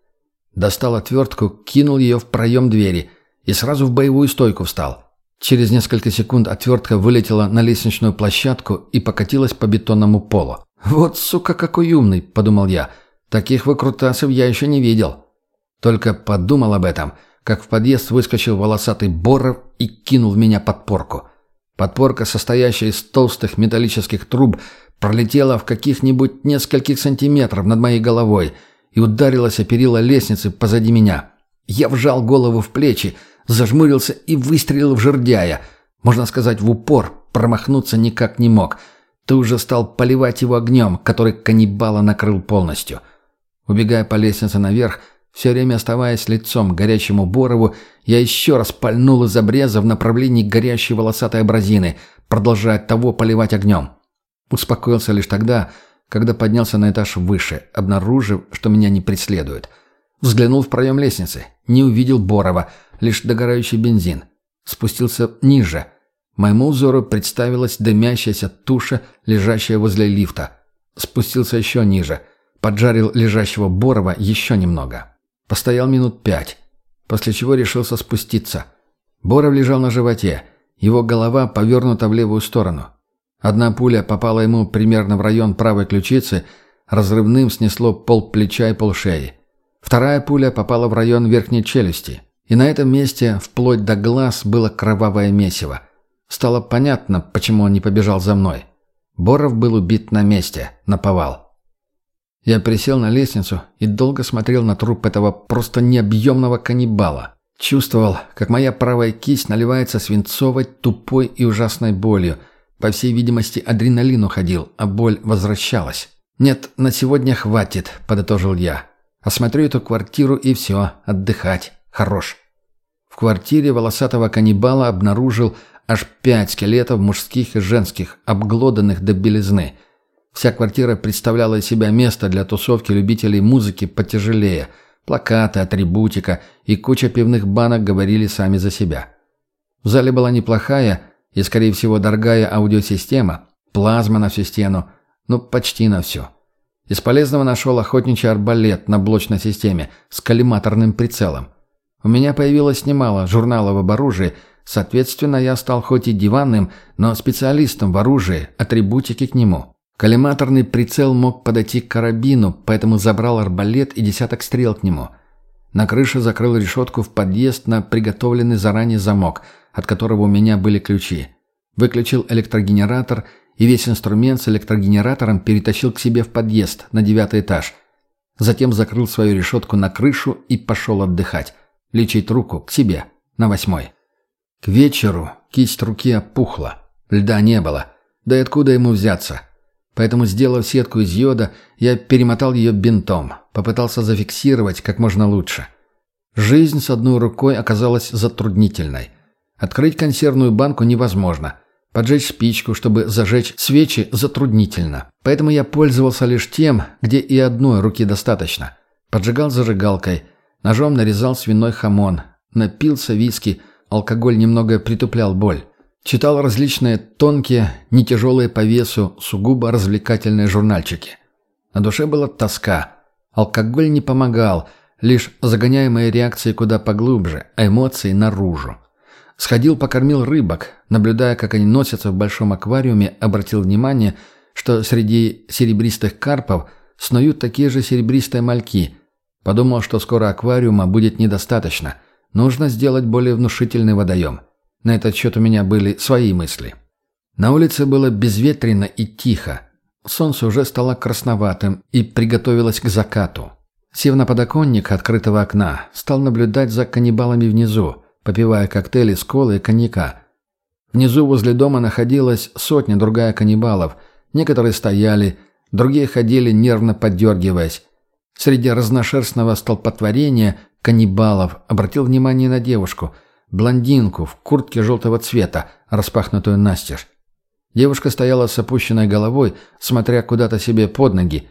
S2: Достал отвертку, кинул ее в проем двери и сразу в боевую стойку встал. Через несколько секунд отвертка вылетела на лестничную площадку и покатилась по бетонному полу. «Вот, сука, какой умный!» – подумал я – Таких выкрутасов я еще не видел. Только подумал об этом, как в подъезд выскочил волосатый Боров и кинул в меня подпорку. Подпорка, состоящая из толстых металлических труб, пролетела в каких-нибудь нескольких сантиметров над моей головой и ударилась о перила лестницы позади меня. Я вжал голову в плечи, зажмурился и выстрелил в жердяя. Можно сказать, в упор, промахнуться никак не мог. Ты уже стал поливать его огнем, который каннибала накрыл полностью. Убегая по лестнице наверх, все время оставаясь лицом к горячему Борову, я еще раз пальнул из обреза в направлении горящей волосатой абразины, продолжая того поливать огнем. Успокоился лишь тогда, когда поднялся на этаж выше, обнаружив, что меня не преследуют. Взглянул в проем лестницы, не увидел Борова, лишь догорающий бензин. Спустился ниже. Моему взору представилась дымящаяся туша, лежащая возле лифта. Спустился еще ниже – Поджарил лежащего Борова еще немного. Постоял минут пять, после чего решился спуститься. Боров лежал на животе, его голова повернута в левую сторону. Одна пуля попала ему примерно в район правой ключицы, разрывным снесло пол плеча и пол шеи. Вторая пуля попала в район верхней челюсти, и на этом месте, вплоть до глаз, было кровавое месиво. Стало понятно, почему он не побежал за мной. Боров был убит на месте, наповал. Я присел на лестницу и долго смотрел на труп этого просто необъемного каннибала. Чувствовал, как моя правая кисть наливается свинцовой, тупой и ужасной болью. По всей видимости, адреналин уходил, а боль возвращалась. «Нет, на сегодня хватит», — подытожил я. «Осмотрю эту квартиру и все, отдыхать. Хорош». В квартире волосатого каннибала обнаружил аж пять скелетов мужских и женских, обглоданных до белизны — Вся квартира представляла из себя место для тусовки любителей музыки потяжелее. Плакаты, атрибутика и куча пивных банок говорили сами за себя. В зале была неплохая и, скорее всего, дорогая аудиосистема, плазма на всю стену, ну, почти на все. Из полезного нашел охотничий арбалет на блочной системе с коллиматорным прицелом. У меня появилось немало журналов об оружии, соответственно, я стал хоть и диванным, но специалистом в оружии, атрибутики к нему. Коллиматорный прицел мог подойти к карабину, поэтому забрал арбалет и десяток стрел к нему. На крыше закрыл решетку в подъезд на приготовленный заранее замок, от которого у меня были ключи. Выключил электрогенератор и весь инструмент с электрогенератором перетащил к себе в подъезд на девятый этаж. Затем закрыл свою решетку на крышу и пошел отдыхать. Лечить руку к себе, на восьмой. К вечеру кисть руки опухла. Льда не было. Да и откуда ему взяться? Поэтому, сделав сетку из йода, я перемотал ее бинтом, попытался зафиксировать как можно лучше. Жизнь с одной рукой оказалась затруднительной. Открыть консервную банку невозможно. Поджечь спичку, чтобы зажечь свечи, затруднительно. Поэтому я пользовался лишь тем, где и одной руки достаточно. Поджигал зажигалкой, ножом нарезал свиной хамон, напился виски, алкоголь немного притуплял боль. Читал различные тонкие, не тяжелые по весу, сугубо развлекательные журнальчики. На душе была тоска. Алкоголь не помогал, лишь загоняемые реакции куда поглубже, а эмоции наружу. Сходил, покормил рыбок, наблюдая, как они носятся в большом аквариуме, обратил внимание, что среди серебристых карпов снуют такие же серебристые мальки. Подумал, что скоро аквариума будет недостаточно. Нужно сделать более внушительный водоем. На этот счет у меня были свои мысли. На улице было безветренно и тихо. Солнце уже стало красноватым и приготовилось к закату. Сев на подоконник открытого окна, стал наблюдать за каннибалами внизу, попивая коктейли с колы и коньяка. Внизу возле дома находилась сотня другая каннибалов. Некоторые стояли, другие ходили, нервно поддергиваясь. Среди разношерстного столпотворения каннибалов обратил внимание на девушку – блондинку в куртке желтого цвета, распахнутую настежь. Девушка стояла с опущенной головой, смотря куда-то себе под ноги.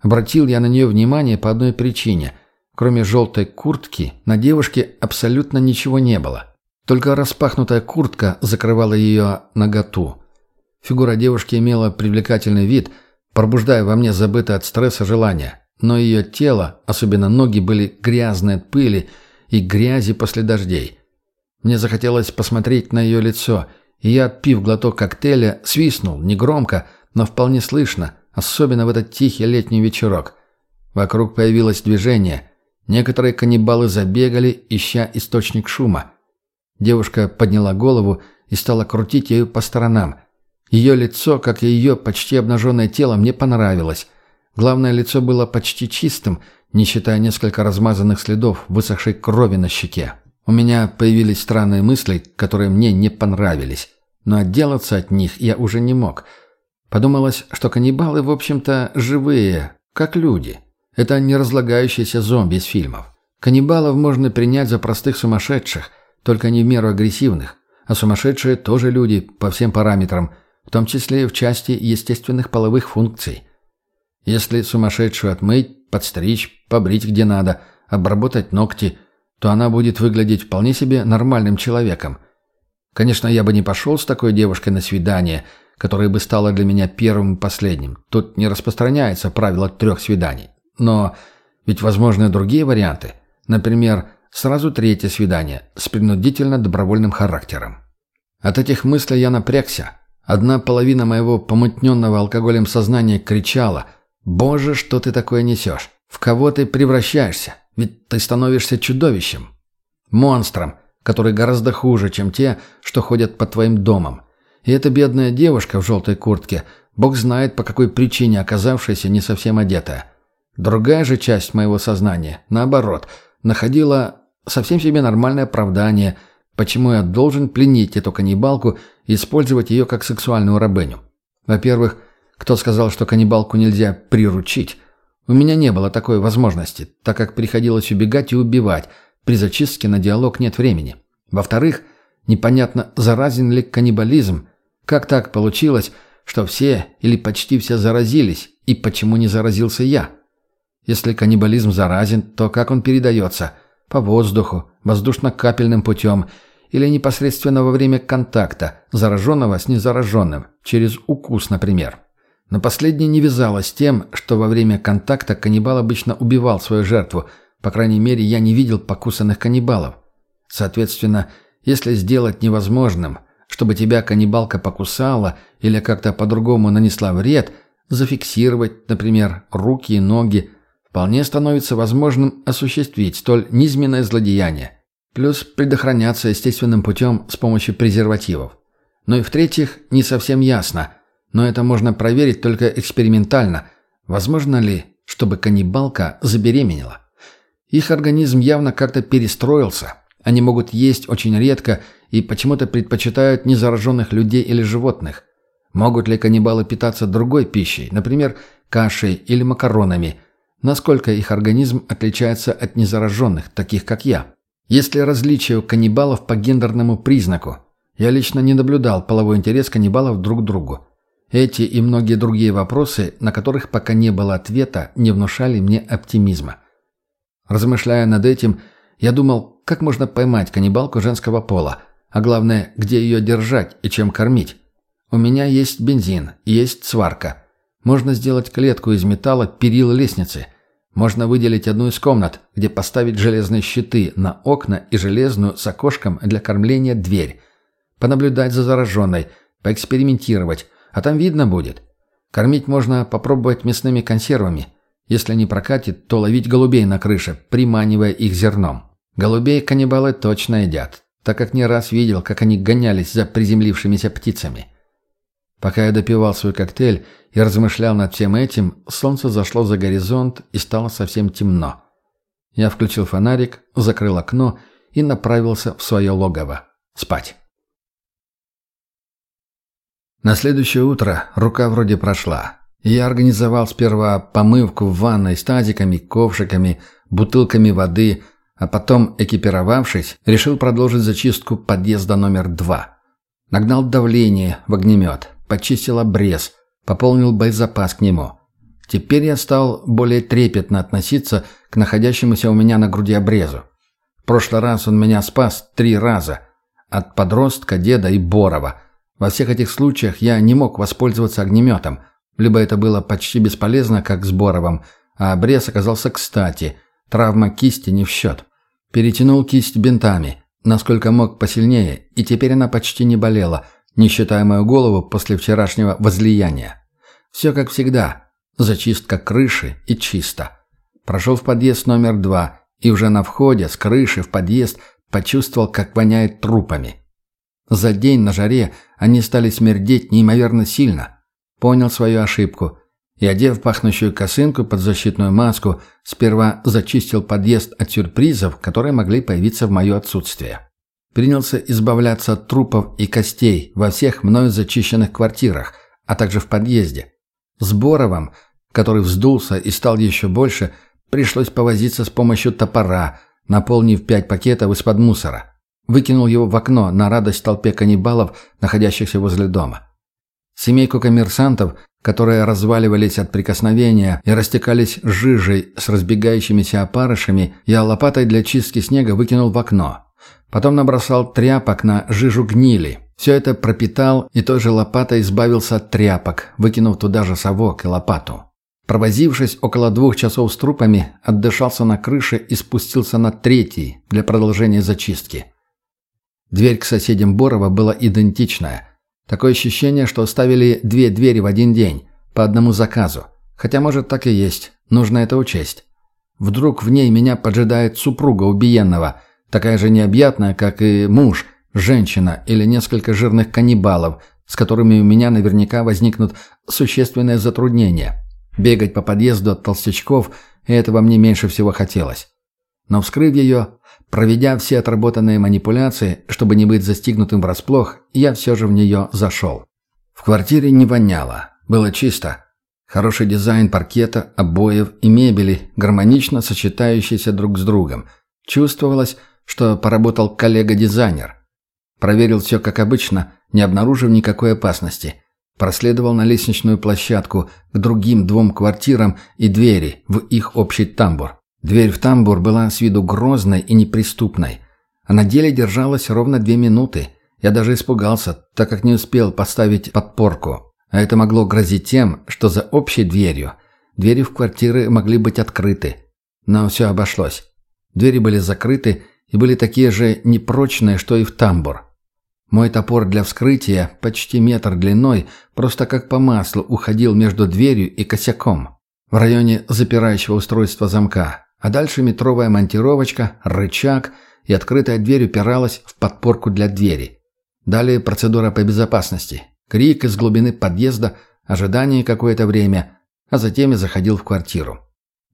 S2: Обратил я на нее внимание по одной причине. Кроме желтой куртки, на девушке абсолютно ничего не было. Только распахнутая куртка закрывала ее наготу. Фигура девушки имела привлекательный вид, пробуждая во мне забытое от стресса желание. Но ее тело, особенно ноги, были грязные от пыли и грязи после дождей. Мне захотелось посмотреть на ее лицо, и я, отпив глоток коктейля, свистнул, негромко, но вполне слышно, особенно в этот тихий летний вечерок. Вокруг появилось движение. Некоторые каннибалы забегали, ища источник шума. Девушка подняла голову и стала крутить ею по сторонам. Ее лицо, как и ее почти обнаженное тело, мне понравилось. Главное, лицо было почти чистым, не считая несколько размазанных следов высохшей крови на щеке. У меня появились странные мысли, которые мне не понравились. Но отделаться от них я уже не мог. Подумалось, что каннибалы, в общем-то, живые, как люди. Это не разлагающиеся зомби из фильмов. Каннибалов можно принять за простых сумасшедших, только не в меру агрессивных. А сумасшедшие тоже люди по всем параметрам, в том числе и в части естественных половых функций. Если сумасшедшую отмыть, подстричь, побрить где надо, обработать ногти – то она будет выглядеть вполне себе нормальным человеком. Конечно, я бы не пошел с такой девушкой на свидание, которая бы стала для меня первым и последним. Тут не распространяется правило трех свиданий. Но ведь возможны другие варианты. Например, сразу третье свидание с принудительно-добровольным характером. От этих мыслей я напрягся. Одна половина моего помутненного алкоголем сознания кричала «Боже, что ты такое несешь? В кого ты превращаешься? Ведь ты становишься чудовищем. Монстром, который гораздо хуже, чем те, что ходят под твоим домом. И эта бедная девушка в желтой куртке, бог знает по какой причине оказавшаяся не совсем одетая. Другая же часть моего сознания, наоборот, находила совсем себе нормальное оправдание, почему я должен пленить эту каннибалку и использовать ее как сексуальную рабыню. Во-первых, кто сказал, что каннибалку нельзя приручить? У меня не было такой возможности, так как приходилось убегать и убивать. При зачистке на диалог нет времени. Во-вторых, непонятно, заразен ли каннибализм. Как так получилось, что все или почти все заразились, и почему не заразился я? Если каннибализм заразен, то как он передается? По воздуху, воздушно-капельным путем или непосредственно во время контакта, зараженного с незараженным, через укус, например. Но последнее не вязалось тем, что во время контакта каннибал обычно убивал свою жертву, По крайней мере, я не видел покусанных каннибалов. Соответственно, если сделать невозможным, чтобы тебя каннибалка покусала или как-то по-другому нанесла вред, зафиксировать, например, руки и ноги, вполне становится возможным осуществить столь низменное злодеяние. Плюс предохраняться естественным путем с помощью презервативов. Ну и в-третьих, не совсем ясно, но это можно проверить только экспериментально. Возможно ли, чтобы каннибалка забеременела? Их организм явно как-то перестроился. Они могут есть очень редко и почему-то предпочитают незараженных людей или животных. Могут ли каннибалы питаться другой пищей, например, кашей или макаронами? Насколько их организм отличается от незараженных, таких как я? Есть ли различия у каннибалов по гендерному признаку? Я лично не наблюдал половой интерес каннибалов друг к другу. Эти и многие другие вопросы, на которых пока не было ответа, не внушали мне оптимизма. Размышляя над этим, я думал, как можно поймать каннибалку женского пола, а главное, где ее держать и чем кормить. У меня есть бензин, есть сварка. Можно сделать клетку из металла перил лестницы. Можно выделить одну из комнат, где поставить железные щиты на окна и железную с окошком для кормления дверь. Понаблюдать за зараженной, поэкспериментировать, а там видно будет. Кормить можно попробовать мясными консервами. Если не прокатит, то ловить голубей на крыше, приманивая их зерном. Голубей каннибалы точно едят, так как не раз видел, как они гонялись за приземлившимися птицами. Пока я допивал свой коктейль и размышлял над всем этим, солнце зашло за горизонт и стало совсем темно. Я включил фонарик, закрыл окно и направился в свое логово. Спать. На следующее утро рука вроде прошла. Я организовал сперва помывку в ванной с тазиками, ковшиками, бутылками воды, а потом, экипировавшись, решил продолжить зачистку подъезда номер два. Нагнал давление в огнемет, почистил обрез, пополнил боезапас к нему. Теперь я стал более трепетно относиться к находящемуся у меня на груди обрезу. В прошлый раз он меня спас три раза. От подростка, деда и Борова – во всех этих случаях я не мог воспользоваться огнеметом, либо это было почти бесполезно, как с Боровым, а обрез оказался кстати, травма кисти не в счет. Перетянул кисть бинтами, насколько мог посильнее, и теперь она почти не болела, не считая мою голову после вчерашнего возлияния. Все как всегда, зачистка крыши и чисто. Прошел в подъезд номер два, и уже на входе с крыши в подъезд почувствовал, как воняет трупами. За день на жаре они стали смердеть неимоверно сильно. Понял свою ошибку и, одев пахнущую косынку под защитную маску, сперва зачистил подъезд от сюрпризов, которые могли появиться в мое отсутствие. Принялся избавляться от трупов и костей во всех мною зачищенных квартирах, а также в подъезде. С Боровым, который вздулся и стал еще больше, пришлось повозиться с помощью топора, наполнив пять пакетов из-под мусора. Выкинул его в окно на радость толпе каннибалов, находящихся возле дома. Семейку коммерсантов, которые разваливались от прикосновения и растекались жижей с разбегающимися опарышами, я лопатой для чистки снега выкинул в окно. Потом набросал тряпок на жижу гнили. Все это пропитал и той же лопатой избавился от тряпок, выкинув туда же совок и лопату. Провозившись около двух часов с трупами, отдышался на крыше и спустился на третий для продолжения зачистки. Дверь к соседям Борова была идентичная. Такое ощущение, что ставили две двери в один день, по одному заказу. Хотя, может, так и есть. Нужно это учесть. Вдруг в ней меня поджидает супруга убиенного, такая же необъятная, как и муж, женщина или несколько жирных каннибалов, с которыми у меня наверняка возникнут существенные затруднения. Бегать по подъезду от толстячков, этого мне меньше всего хотелось. Но вскрыв ее, Проведя все отработанные манипуляции, чтобы не быть застигнутым врасплох, я все же в нее зашел. В квартире не воняло. Было чисто. Хороший дизайн паркета, обоев и мебели, гармонично сочетающиеся друг с другом. Чувствовалось, что поработал коллега-дизайнер. Проверил все как обычно, не обнаружив никакой опасности. Проследовал на лестничную площадку к другим двум квартирам и двери в их общий тамбур. Дверь в тамбур была с виду грозной и неприступной. А на деле держалась ровно две минуты. Я даже испугался, так как не успел поставить подпорку. А это могло грозить тем, что за общей дверью двери в квартиры могли быть открыты. Но все обошлось. Двери были закрыты и были такие же непрочные, что и в тамбур. Мой топор для вскрытия, почти метр длиной, просто как по маслу уходил между дверью и косяком в районе запирающего устройства замка, а дальше метровая монтировочка, рычаг, и открытая дверь упиралась в подпорку для двери. Далее процедура по безопасности. Крик из глубины подъезда, ожидание какое-то время, а затем я заходил в квартиру.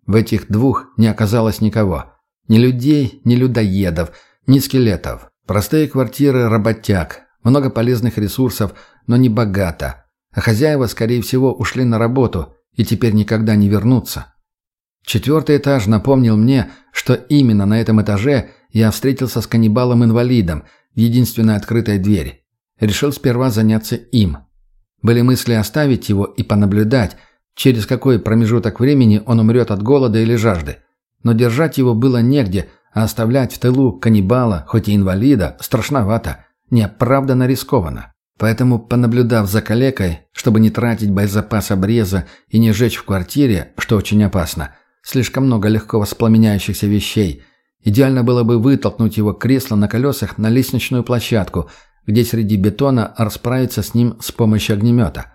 S2: В этих двух не оказалось никого. Ни людей, ни людоедов, ни скелетов. Простые квартиры работяг, много полезных ресурсов, но не богато. А хозяева, скорее всего, ушли на работу и теперь никогда не вернутся. Четвертый этаж напомнил мне, что именно на этом этаже я встретился с каннибалом-инвалидом в единственной открытой двери. Решил сперва заняться им. Были мысли оставить его и понаблюдать, через какой промежуток времени он умрет от голода или жажды. Но держать его было негде – а оставлять в тылу каннибала, хоть и инвалида, страшновато, неоправданно рискованно. Поэтому, понаблюдав за калекой, чтобы не тратить боезапас обреза и не жечь в квартире, что очень опасно, слишком много легко воспламеняющихся вещей, идеально было бы вытолкнуть его кресло на колесах на лестничную площадку, где среди бетона расправиться с ним с помощью огнемета.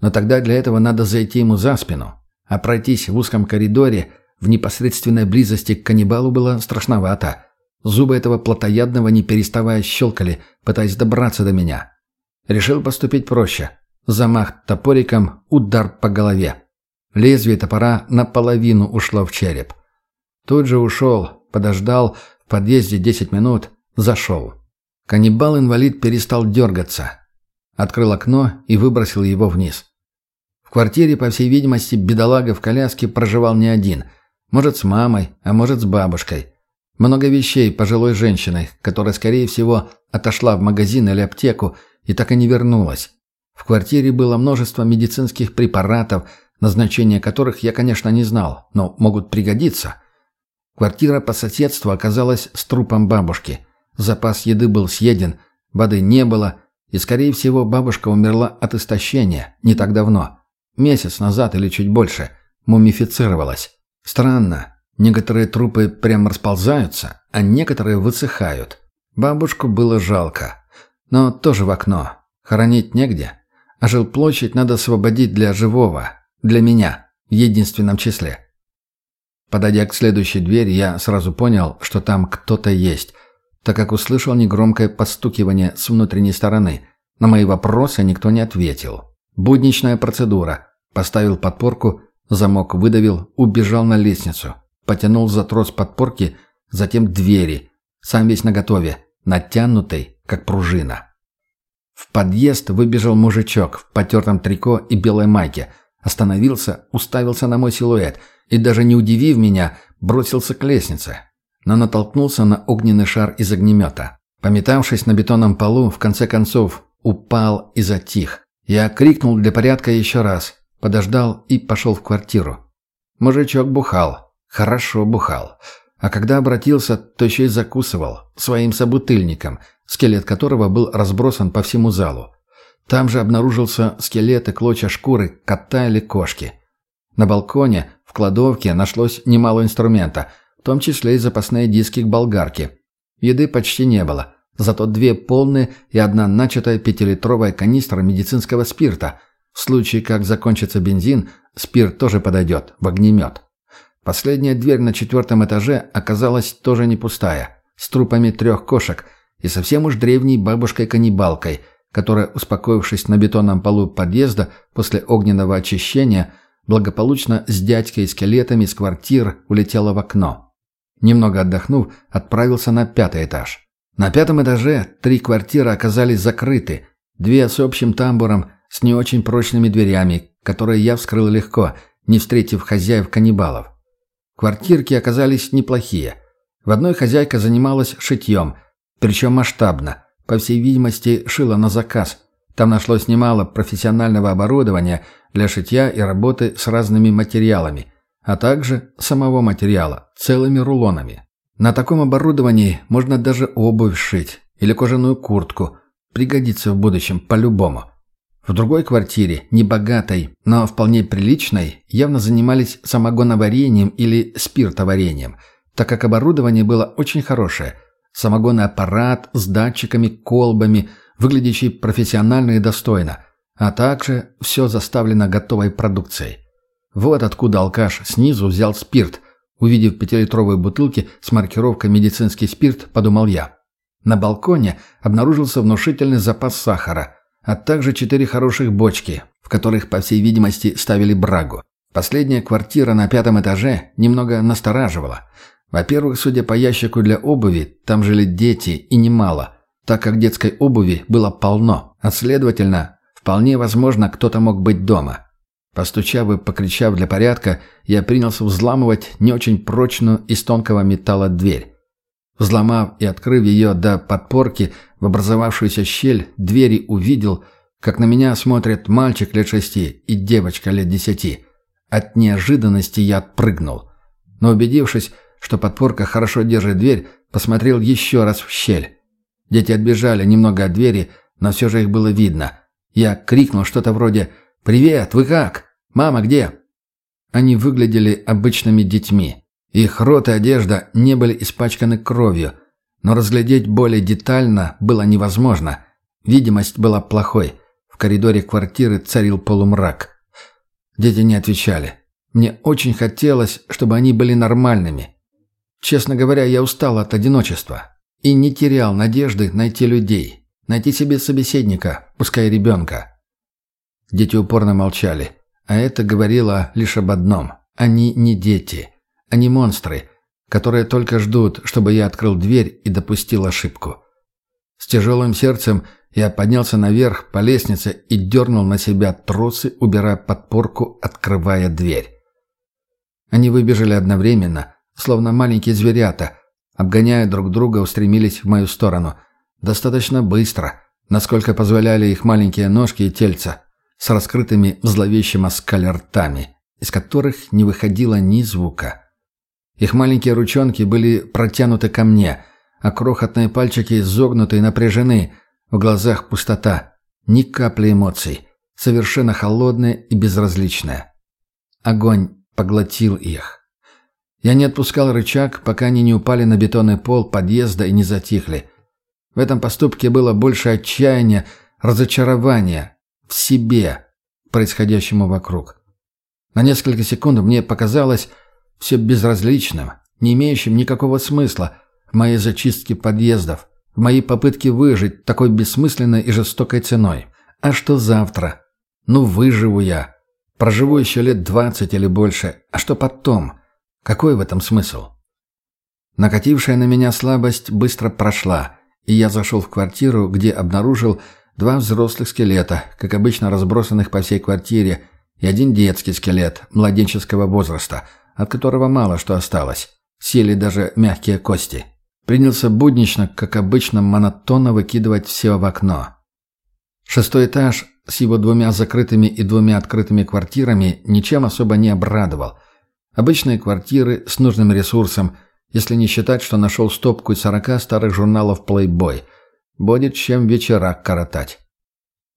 S2: Но тогда для этого надо зайти ему за спину, а пройтись в узком коридоре – в непосредственной близости к каннибалу было страшновато. Зубы этого плотоядного не переставая щелкали, пытаясь добраться до меня. Решил поступить проще. Замах топориком, удар по голове. Лезвие топора наполовину ушло в череп. Тут же ушел, подождал, в подъезде 10 минут, зашел. Каннибал-инвалид перестал дергаться. Открыл окно и выбросил его вниз. В квартире, по всей видимости, бедолага в коляске проживал не один – может, с мамой, а может, с бабушкой. Много вещей пожилой женщиной, которая, скорее всего, отошла в магазин или аптеку и так и не вернулась. В квартире было множество медицинских препаратов, назначение которых я, конечно, не знал, но могут пригодиться. Квартира по соседству оказалась с трупом бабушки. Запас еды был съеден, воды не было, и, скорее всего, бабушка умерла от истощения не так давно. Месяц назад или чуть больше. Мумифицировалась. Странно. Некоторые трупы прям расползаются, а некоторые высыхают. Бабушку было жалко. Но тоже в окно. Хоронить негде. А жилплощадь надо освободить для живого. Для меня. В единственном числе. Подойдя к следующей двери, я сразу понял, что там кто-то есть, так как услышал негромкое постукивание с внутренней стороны. На мои вопросы никто не ответил. Будничная процедура. Поставил подпорку Замок выдавил, убежал на лестницу. Потянул за трос подпорки, затем двери. Сам весь наготове, натянутый, как пружина. В подъезд выбежал мужичок в потертом трико и белой майке. Остановился, уставился на мой силуэт и, даже не удивив меня, бросился к лестнице. Но натолкнулся на огненный шар из огнемета. Пометавшись на бетонном полу, в конце концов, упал и затих. Я крикнул для порядка еще раз подождал и пошел в квартиру. Мужичок бухал. Хорошо бухал. А когда обратился, то еще и закусывал. Своим собутыльником, скелет которого был разбросан по всему залу. Там же обнаружился скелет и клочья шкуры кота или кошки. На балконе, в кладовке, нашлось немало инструмента, в том числе и запасные диски к болгарке. Еды почти не было, зато две полные и одна начатая пятилитровая канистра медицинского спирта – в случае, как закончится бензин, спирт тоже подойдет, в огнемет. Последняя дверь на четвертом этаже оказалась тоже не пустая, с трупами трех кошек и совсем уж древней бабушкой-каннибалкой, которая, успокоившись на бетонном полу подъезда после огненного очищения, благополучно с дядькой и скелетами из квартир улетела в окно. Немного отдохнув, отправился на пятый этаж. На пятом этаже три квартиры оказались закрыты, две с общим тамбуром – с не очень прочными дверями, которые я вскрыл легко, не встретив хозяев-каннибалов. Квартирки оказались неплохие. В одной хозяйка занималась шитьем, причем масштабно, по всей видимости, шила на заказ. Там нашлось немало профессионального оборудования для шитья и работы с разными материалами, а также самого материала, целыми рулонами. На таком оборудовании можно даже обувь шить или кожаную куртку. Пригодится в будущем по-любому. В другой квартире, небогатой, но вполне приличной, явно занимались самогоноварением или спиртоварением. так как оборудование было очень хорошее. Самогонный аппарат с датчиками, колбами, выглядящий профессионально и достойно, а также все заставлено готовой продукцией. Вот откуда алкаш снизу взял спирт. Увидев пятилитровые бутылки с маркировкой «медицинский спирт», подумал я. На балконе обнаружился внушительный запас сахара, а также четыре хороших бочки, в которых, по всей видимости, ставили брагу. Последняя квартира на пятом этаже немного настораживала. Во-первых, судя по ящику для обуви, там жили дети и немало, так как детской обуви было полно, а следовательно, вполне возможно, кто-то мог быть дома. Постучав и покричав для порядка, я принялся взламывать не очень прочную из тонкого металла дверь. Взломав и открыв ее до подпорки в образовавшуюся щель, двери увидел, как на меня смотрят мальчик лет шести и девочка лет десяти. От неожиданности я отпрыгнул. Но убедившись, что подпорка хорошо держит дверь, посмотрел еще раз в щель. Дети отбежали немного от двери, но все же их было видно. Я крикнул что-то вроде «Привет, вы как? Мама где?» Они выглядели обычными детьми. Их рот и одежда не были испачканы кровью, но разглядеть более детально было невозможно. Видимость была плохой. В коридоре квартиры царил полумрак. Дети не отвечали. Мне очень хотелось, чтобы они были нормальными. Честно говоря, я устал от одиночества и не терял надежды найти людей, найти себе собеседника, пускай ребенка. Дети упорно молчали. А это говорило лишь об одном. Они не дети. Они монстры, которые только ждут, чтобы я открыл дверь и допустил ошибку. С тяжелым сердцем я поднялся наверх по лестнице и дернул на себя тросы, убирая подпорку, открывая дверь. Они выбежали одновременно, словно маленькие зверята, обгоняя друг друга, устремились в мою сторону. Достаточно быстро, насколько позволяли их маленькие ножки и тельца с раскрытыми в зловещем оскале ртами, из которых не выходило ни звука. Их маленькие ручонки были протянуты ко мне, а крохотные пальчики изогнуты и напряжены, в глазах пустота, ни капли эмоций, совершенно холодная и безразличная. Огонь поглотил их. Я не отпускал рычаг, пока они не упали на бетонный пол подъезда и не затихли. В этом поступке было больше отчаяния, разочарования, в себе, происходящему вокруг. На несколько секунд мне показалось все безразличным, не имеющим никакого смысла в моей зачистке подъездов, в моей попытке выжить такой бессмысленной и жестокой ценой. А что завтра? Ну, выживу я. Проживу еще лет двадцать или больше. А что потом? Какой в этом смысл? Накатившая на меня слабость быстро прошла, и я зашел в квартиру, где обнаружил Два взрослых скелета, как обычно разбросанных по всей квартире, и один детский скелет, младенческого возраста, от которого мало что осталось. Сели даже мягкие кости. Принялся буднично, как обычно, монотонно выкидывать все в окно. Шестой этаж с его двумя закрытыми и двумя открытыми квартирами ничем особо не обрадовал. Обычные квартиры с нужным ресурсом, если не считать, что нашел стопку из сорока старых журналов Playboy – Будет чем вечера коротать.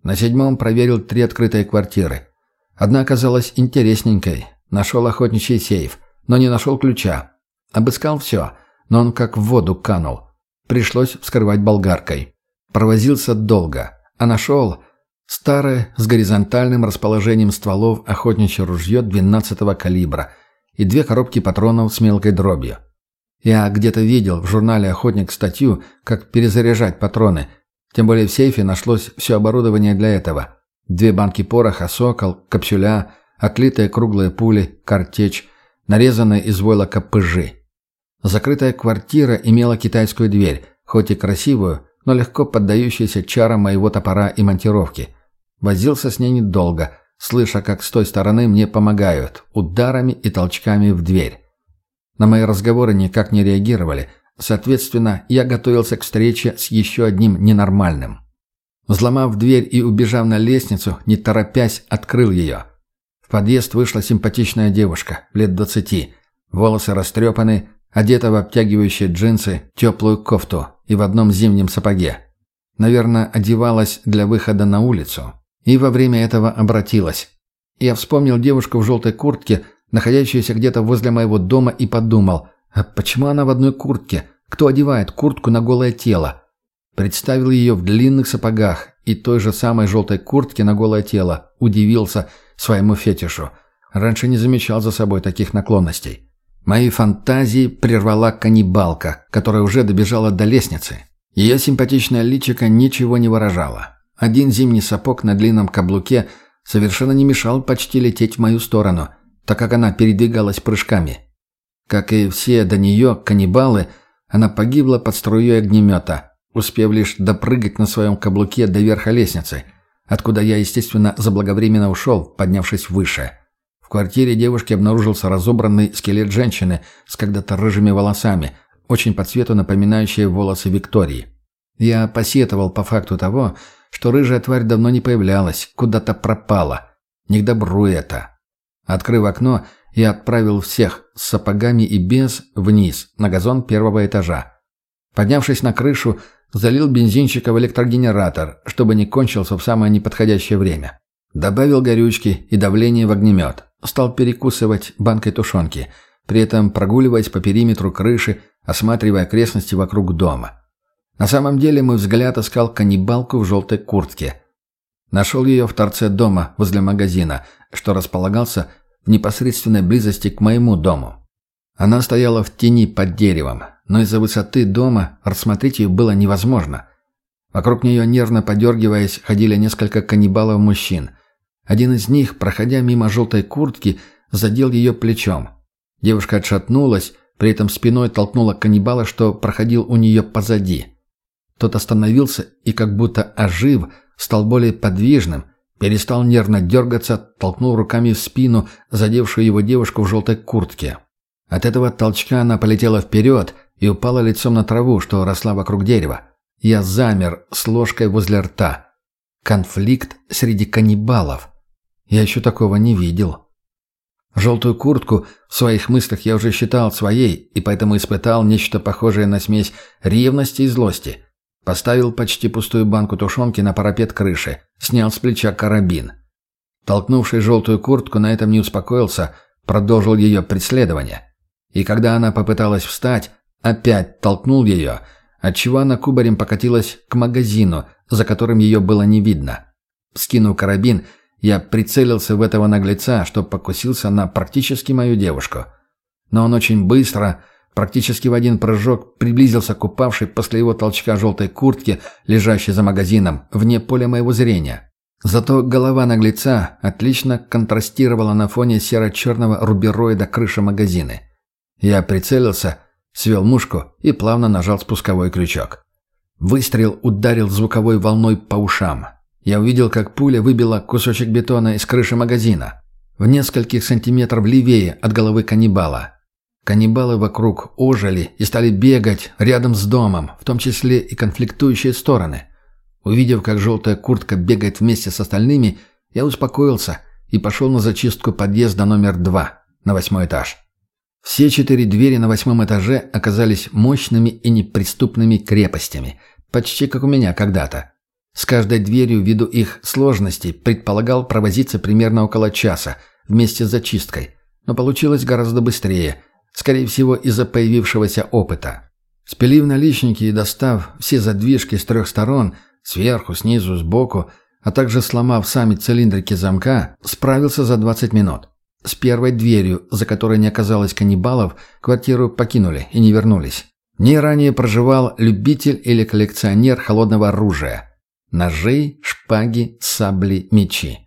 S2: На седьмом проверил три открытые квартиры. Одна оказалась интересненькой. Нашел охотничий сейф, но не нашел ключа. Обыскал все, но он как в воду канул. Пришлось вскрывать болгаркой. Провозился долго, а нашел старое с горизонтальным расположением стволов охотничье ружье 12-го калибра и две коробки патронов с мелкой дробью. Я где-то видел в журнале «Охотник» статью, как перезаряжать патроны. Тем более в сейфе нашлось все оборудование для этого. Две банки пороха, сокол, капсюля, отлитые круглые пули, картечь, нарезанные из войлока пыжи. Закрытая квартира имела китайскую дверь, хоть и красивую, но легко поддающуюся чарам моего топора и монтировки. Возился с ней недолго, слыша, как с той стороны мне помогают, ударами и толчками в дверь. На мои разговоры никак не реагировали. Соответственно, я готовился к встрече с еще одним ненормальным. Взломав дверь и убежав на лестницу, не торопясь, открыл ее. В подъезд вышла симпатичная девушка, лет двадцати. Волосы растрепаны, одета в обтягивающие джинсы, теплую кофту и в одном зимнем сапоге. Наверное, одевалась для выхода на улицу. И во время этого обратилась. Я вспомнил девушку в желтой куртке, находящуюся где-то возле моего дома, и подумал, А почему она в одной куртке? Кто одевает куртку на голое тело? Представил ее в длинных сапогах и той же самой желтой куртке на голое тело. Удивился своему фетишу. Раньше не замечал за собой таких наклонностей. Мои фантазии прервала каннибалка, которая уже добежала до лестницы. Ее симпатичное личико ничего не выражало. Один зимний сапог на длинном каблуке совершенно не мешал почти лететь в мою сторону, так как она передвигалась прыжками. Как и все до нее каннибалы, она погибла под струей огнемета, успев лишь допрыгать на своем каблуке до верха лестницы, откуда я, естественно, заблаговременно ушел, поднявшись выше. В квартире девушки обнаружился разобранный скелет женщины с когда-то рыжими волосами, очень по цвету напоминающие волосы Виктории. Я посетовал по факту того, что рыжая тварь давно не появлялась, куда-то пропала. Не к добру это. Открыв окно, я отправил всех с сапогами и без вниз, на газон первого этажа. Поднявшись на крышу, залил бензинчика в электрогенератор, чтобы не кончился в самое неподходящее время. Добавил горючки и давление в огнемет. Стал перекусывать банкой тушенки, при этом прогуливаясь по периметру крыши, осматривая окрестности вокруг дома. На самом деле мой взгляд искал каннибалку в желтой куртке. Нашел ее в торце дома, возле магазина, что располагался в непосредственной близости к моему дому. Она стояла в тени под деревом, но из-за высоты дома рассмотреть ее было невозможно. Вокруг нее, нервно подергиваясь, ходили несколько каннибалов-мужчин. Один из них, проходя мимо желтой куртки, задел ее плечом. Девушка отшатнулась, при этом спиной толкнула каннибала, что проходил у нее позади. Тот остановился и, как будто ожив, стал более подвижным, перестал нервно дергаться, толкнул руками в спину задевшую его девушку в желтой куртке. От этого толчка она полетела вперед и упала лицом на траву, что росла вокруг дерева. Я замер с ложкой возле рта. Конфликт среди каннибалов. Я еще такого не видел. Желтую куртку в своих мыслях я уже считал своей, и поэтому испытал нечто похожее на смесь ревности и злости. Поставил почти пустую банку тушенки на парапет крыши, снял с плеча карабин. Толкнувший желтую куртку на этом не успокоился, продолжил ее преследование. И когда она попыталась встать, опять толкнул ее, отчего она кубарем покатилась к магазину, за которым ее было не видно. Скинув карабин, я прицелился в этого наглеца, что покусился на практически мою девушку. Но он очень быстро Практически в один прыжок приблизился к упавшей после его толчка желтой куртке, лежащей за магазином, вне поля моего зрения. Зато голова наглеца отлично контрастировала на фоне серо-черного рубероида крыши магазины. Я прицелился, свел мушку и плавно нажал спусковой крючок. Выстрел ударил звуковой волной по ушам. Я увидел, как пуля выбила кусочек бетона из крыши магазина. В нескольких сантиметров левее от головы каннибала. Каннибалы вокруг ожили и стали бегать рядом с домом, в том числе и конфликтующие стороны. Увидев, как желтая куртка бегает вместе с остальными, я успокоился и пошел на зачистку подъезда номер два, на восьмой этаж. Все четыре двери на восьмом этаже оказались мощными и неприступными крепостями, почти как у меня когда-то. С каждой дверью, ввиду их сложностей, предполагал провозиться примерно около часа вместе с зачисткой, но получилось гораздо быстрее – Скорее всего, из-за появившегося опыта. Спилив наличники и достав все задвижки с трех сторон, сверху, снизу, сбоку, а также сломав сами цилиндрики замка, справился за 20 минут. С первой дверью, за которой не оказалось каннибалов, квартиру покинули и не вернулись. В ней ранее проживал любитель или коллекционер холодного оружия. Ножей, шпаги, сабли, мечи.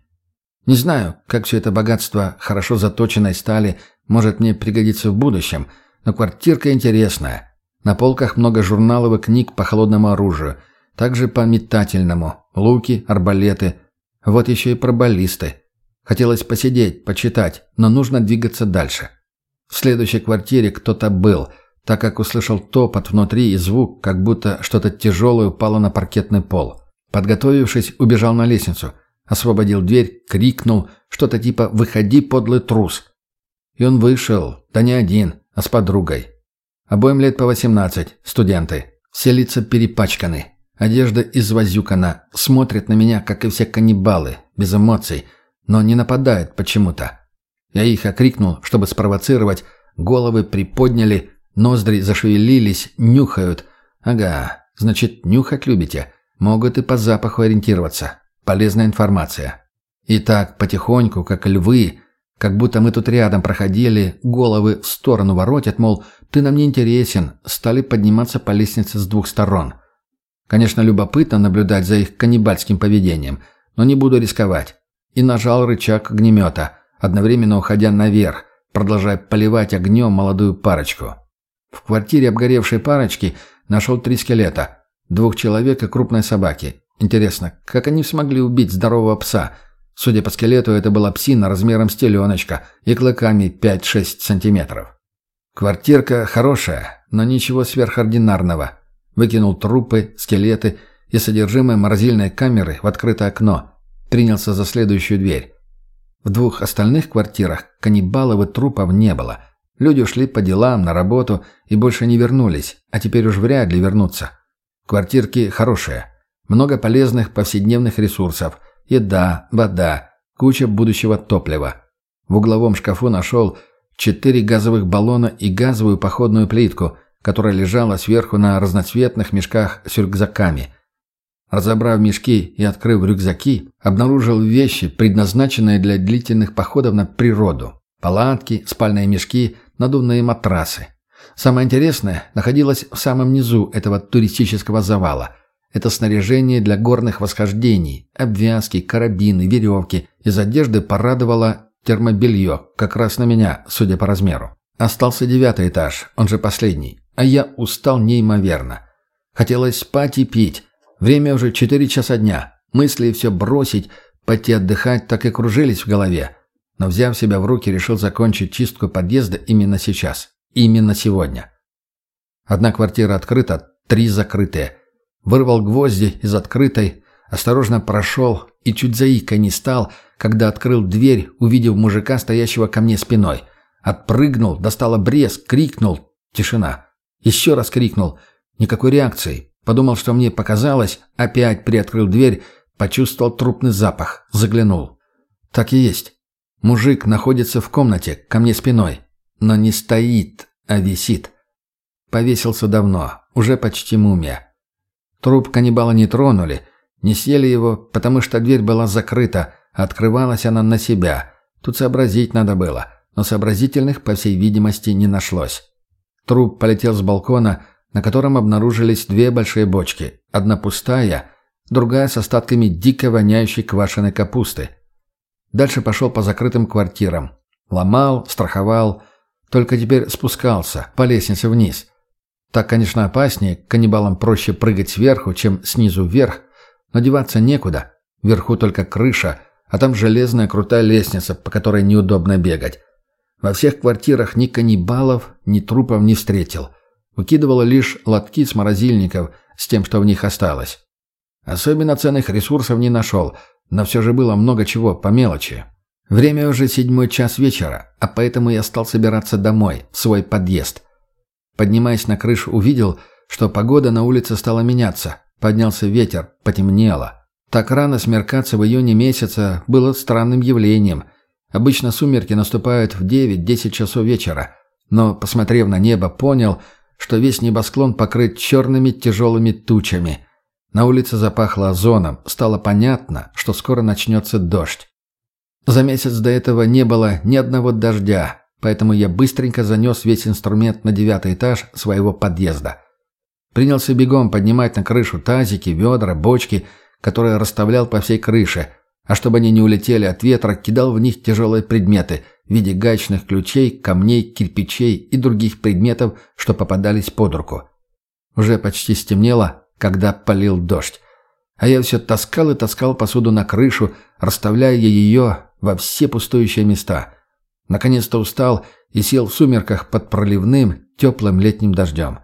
S2: Не знаю, как все это богатство хорошо заточенной стали может мне пригодиться в будущем, но квартирка интересная. На полках много журналов и книг по холодному оружию, также по метательному, луки, арбалеты. Вот еще и про баллисты. Хотелось посидеть, почитать, но нужно двигаться дальше. В следующей квартире кто-то был, так как услышал топот внутри и звук, как будто что-то тяжелое упало на паркетный пол. Подготовившись, убежал на лестницу. Освободил дверь, крикнул, что-то типа «Выходи, подлый трус!» И он вышел, да не один, а с подругой. Обоим лет по восемнадцать, студенты. Все лица перепачканы, одежда извозюкана, смотрят на меня, как и все каннибалы, без эмоций, но не нападают почему-то. Я их окрикнул, чтобы спровоцировать, головы приподняли, Ноздри зашевелились, нюхают. Ага, значит, нюхать любите. Могут и по запаху ориентироваться. Полезная информация. Итак, потихоньку, как львы, как будто мы тут рядом проходили, головы в сторону воротят, мол, ты нам не интересен, стали подниматься по лестнице с двух сторон. Конечно, любопытно наблюдать за их каннибальским поведением, но не буду рисковать. И нажал рычаг огнемета, одновременно уходя наверх, продолжая поливать огнем молодую парочку. В квартире обгоревшей парочки нашел три скелета. Двух человек и крупной собаки. Интересно, как они смогли убить здорового пса? Судя по скелету, это была псина размером с теленочка и клыками 5-6 сантиметров. Квартирка хорошая, но ничего сверхординарного. Выкинул трупы, скелеты и содержимое морозильной камеры в открытое окно. Принялся за следующую дверь. В двух остальных квартирах каннибалов и трупов не было. Люди ушли по делам, на работу и больше не вернулись, а теперь уж вряд ли вернутся. Квартирки хорошие. Много полезных повседневных ресурсов. Еда, вода, куча будущего топлива. В угловом шкафу нашел четыре газовых баллона и газовую походную плитку, которая лежала сверху на разноцветных мешках с рюкзаками. Разобрав мешки и открыв рюкзаки, обнаружил вещи, предназначенные для длительных походов на природу. Палатки, спальные мешки, надувные матрасы. Самое интересное находилось в самом низу этого туристического завала. Это снаряжение для горных восхождений, обвязки, карабины, веревки. Из одежды порадовало термобелье, как раз на меня, судя по размеру. Остался девятый этаж, он же последний, а я устал неимоверно. Хотелось спать и пить. Время уже четыре часа дня. Мысли все бросить, пойти отдыхать так и кружились в голове. Но взяв себя в руки, решил закончить чистку подъезда именно сейчас. Именно сегодня. Одна квартира открыта, три закрытые. Вырвал гвозди из открытой, осторожно прошел и чуть заикой не стал, когда открыл дверь, увидев мужика, стоящего ко мне спиной. Отпрыгнул, достал обрез, крикнул. Тишина. Еще раз крикнул. Никакой реакции. Подумал, что мне показалось, опять приоткрыл дверь, почувствовал трупный запах, заглянул. Так и есть. Мужик находится в комнате, ко мне спиной. Но не стоит, а висит. Повесился давно, уже почти мумия. Труп каннибала не тронули, не съели его, потому что дверь была закрыта, открывалась она на себя. Тут сообразить надо было, но сообразительных, по всей видимости, не нашлось. Труп полетел с балкона, на котором обнаружились две большие бочки. Одна пустая, другая с остатками дико воняющей квашеной капусты. Дальше пошел по закрытым квартирам. Ломал, страховал, только теперь спускался по лестнице вниз. Так, конечно, опаснее, каннибалам проще прыгать сверху, чем снизу вверх, но деваться некуда. Вверху только крыша, а там железная крутая лестница, по которой неудобно бегать. Во всех квартирах ни каннибалов, ни трупов не встретил. Выкидывало лишь лотки с морозильников с тем, что в них осталось. Особенно ценных ресурсов не нашел, но все же было много чего по мелочи. Время уже седьмой час вечера, а поэтому я стал собираться домой, в свой подъезд. Поднимаясь на крышу, увидел, что погода на улице стала меняться. Поднялся ветер, потемнело. Так рано смеркаться в июне месяца было странным явлением. Обычно сумерки наступают в 9-10 часов вечера. Но, посмотрев на небо, понял, что весь небосклон покрыт черными тяжелыми тучами. На улице запахло озоном, стало понятно, что скоро начнется дождь. За месяц до этого не было ни одного дождя, поэтому я быстренько занес весь инструмент на девятый этаж своего подъезда. Принялся бегом поднимать на крышу тазики, ведра, бочки, которые расставлял по всей крыше, а чтобы они не улетели от ветра, кидал в них тяжелые предметы в виде гаечных ключей, камней, кирпичей и других предметов, что попадались под руку. Уже почти стемнело, когда полил дождь. А я все таскал и таскал посуду на крышу, расставляя ее во все пустующие места. Наконец-то устал и сел в сумерках под проливным, теплым летним дождем.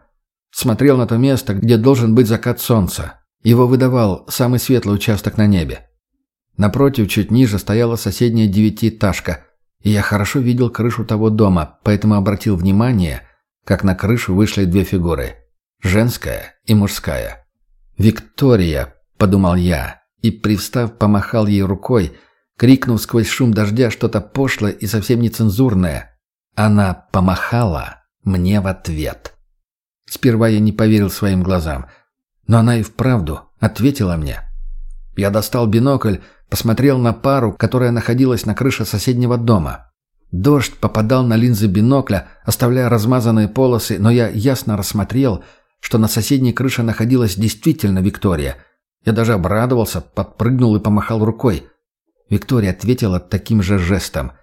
S2: Смотрел на то место, где должен быть закат солнца. Его выдавал самый светлый участок на небе. Напротив, чуть ниже, стояла соседняя девятиэтажка, и я хорошо видел крышу того дома, поэтому обратил внимание, как на крышу вышли две фигуры – женская и мужская. «Виктория», – подумал я, и, привстав, помахал ей рукой – крикнув сквозь шум дождя что-то пошлое и совсем нецензурное. Она помахала, мне в ответ. Сперва я не поверил своим глазам, но она и вправду ответила мне. Я достал бинокль, посмотрел на пару, которая находилась на крыше соседнего дома. Дождь попадал на линзы бинокля, оставляя размазанные полосы, но я ясно рассмотрел, что на соседней крыше находилась действительно Виктория. Я даже обрадовался, подпрыгнул и помахал рукой. Виктория ответила таким же жестом.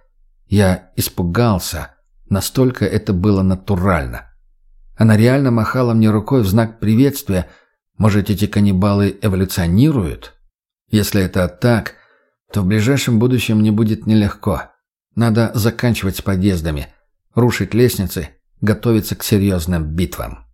S2: Я испугался. Настолько это было натурально. Она реально махала мне рукой в знак приветствия. Может, эти каннибалы эволюционируют? Если это так, то в ближайшем будущем мне будет нелегко. Надо заканчивать с подъездами, рушить лестницы, готовиться к серьезным битвам.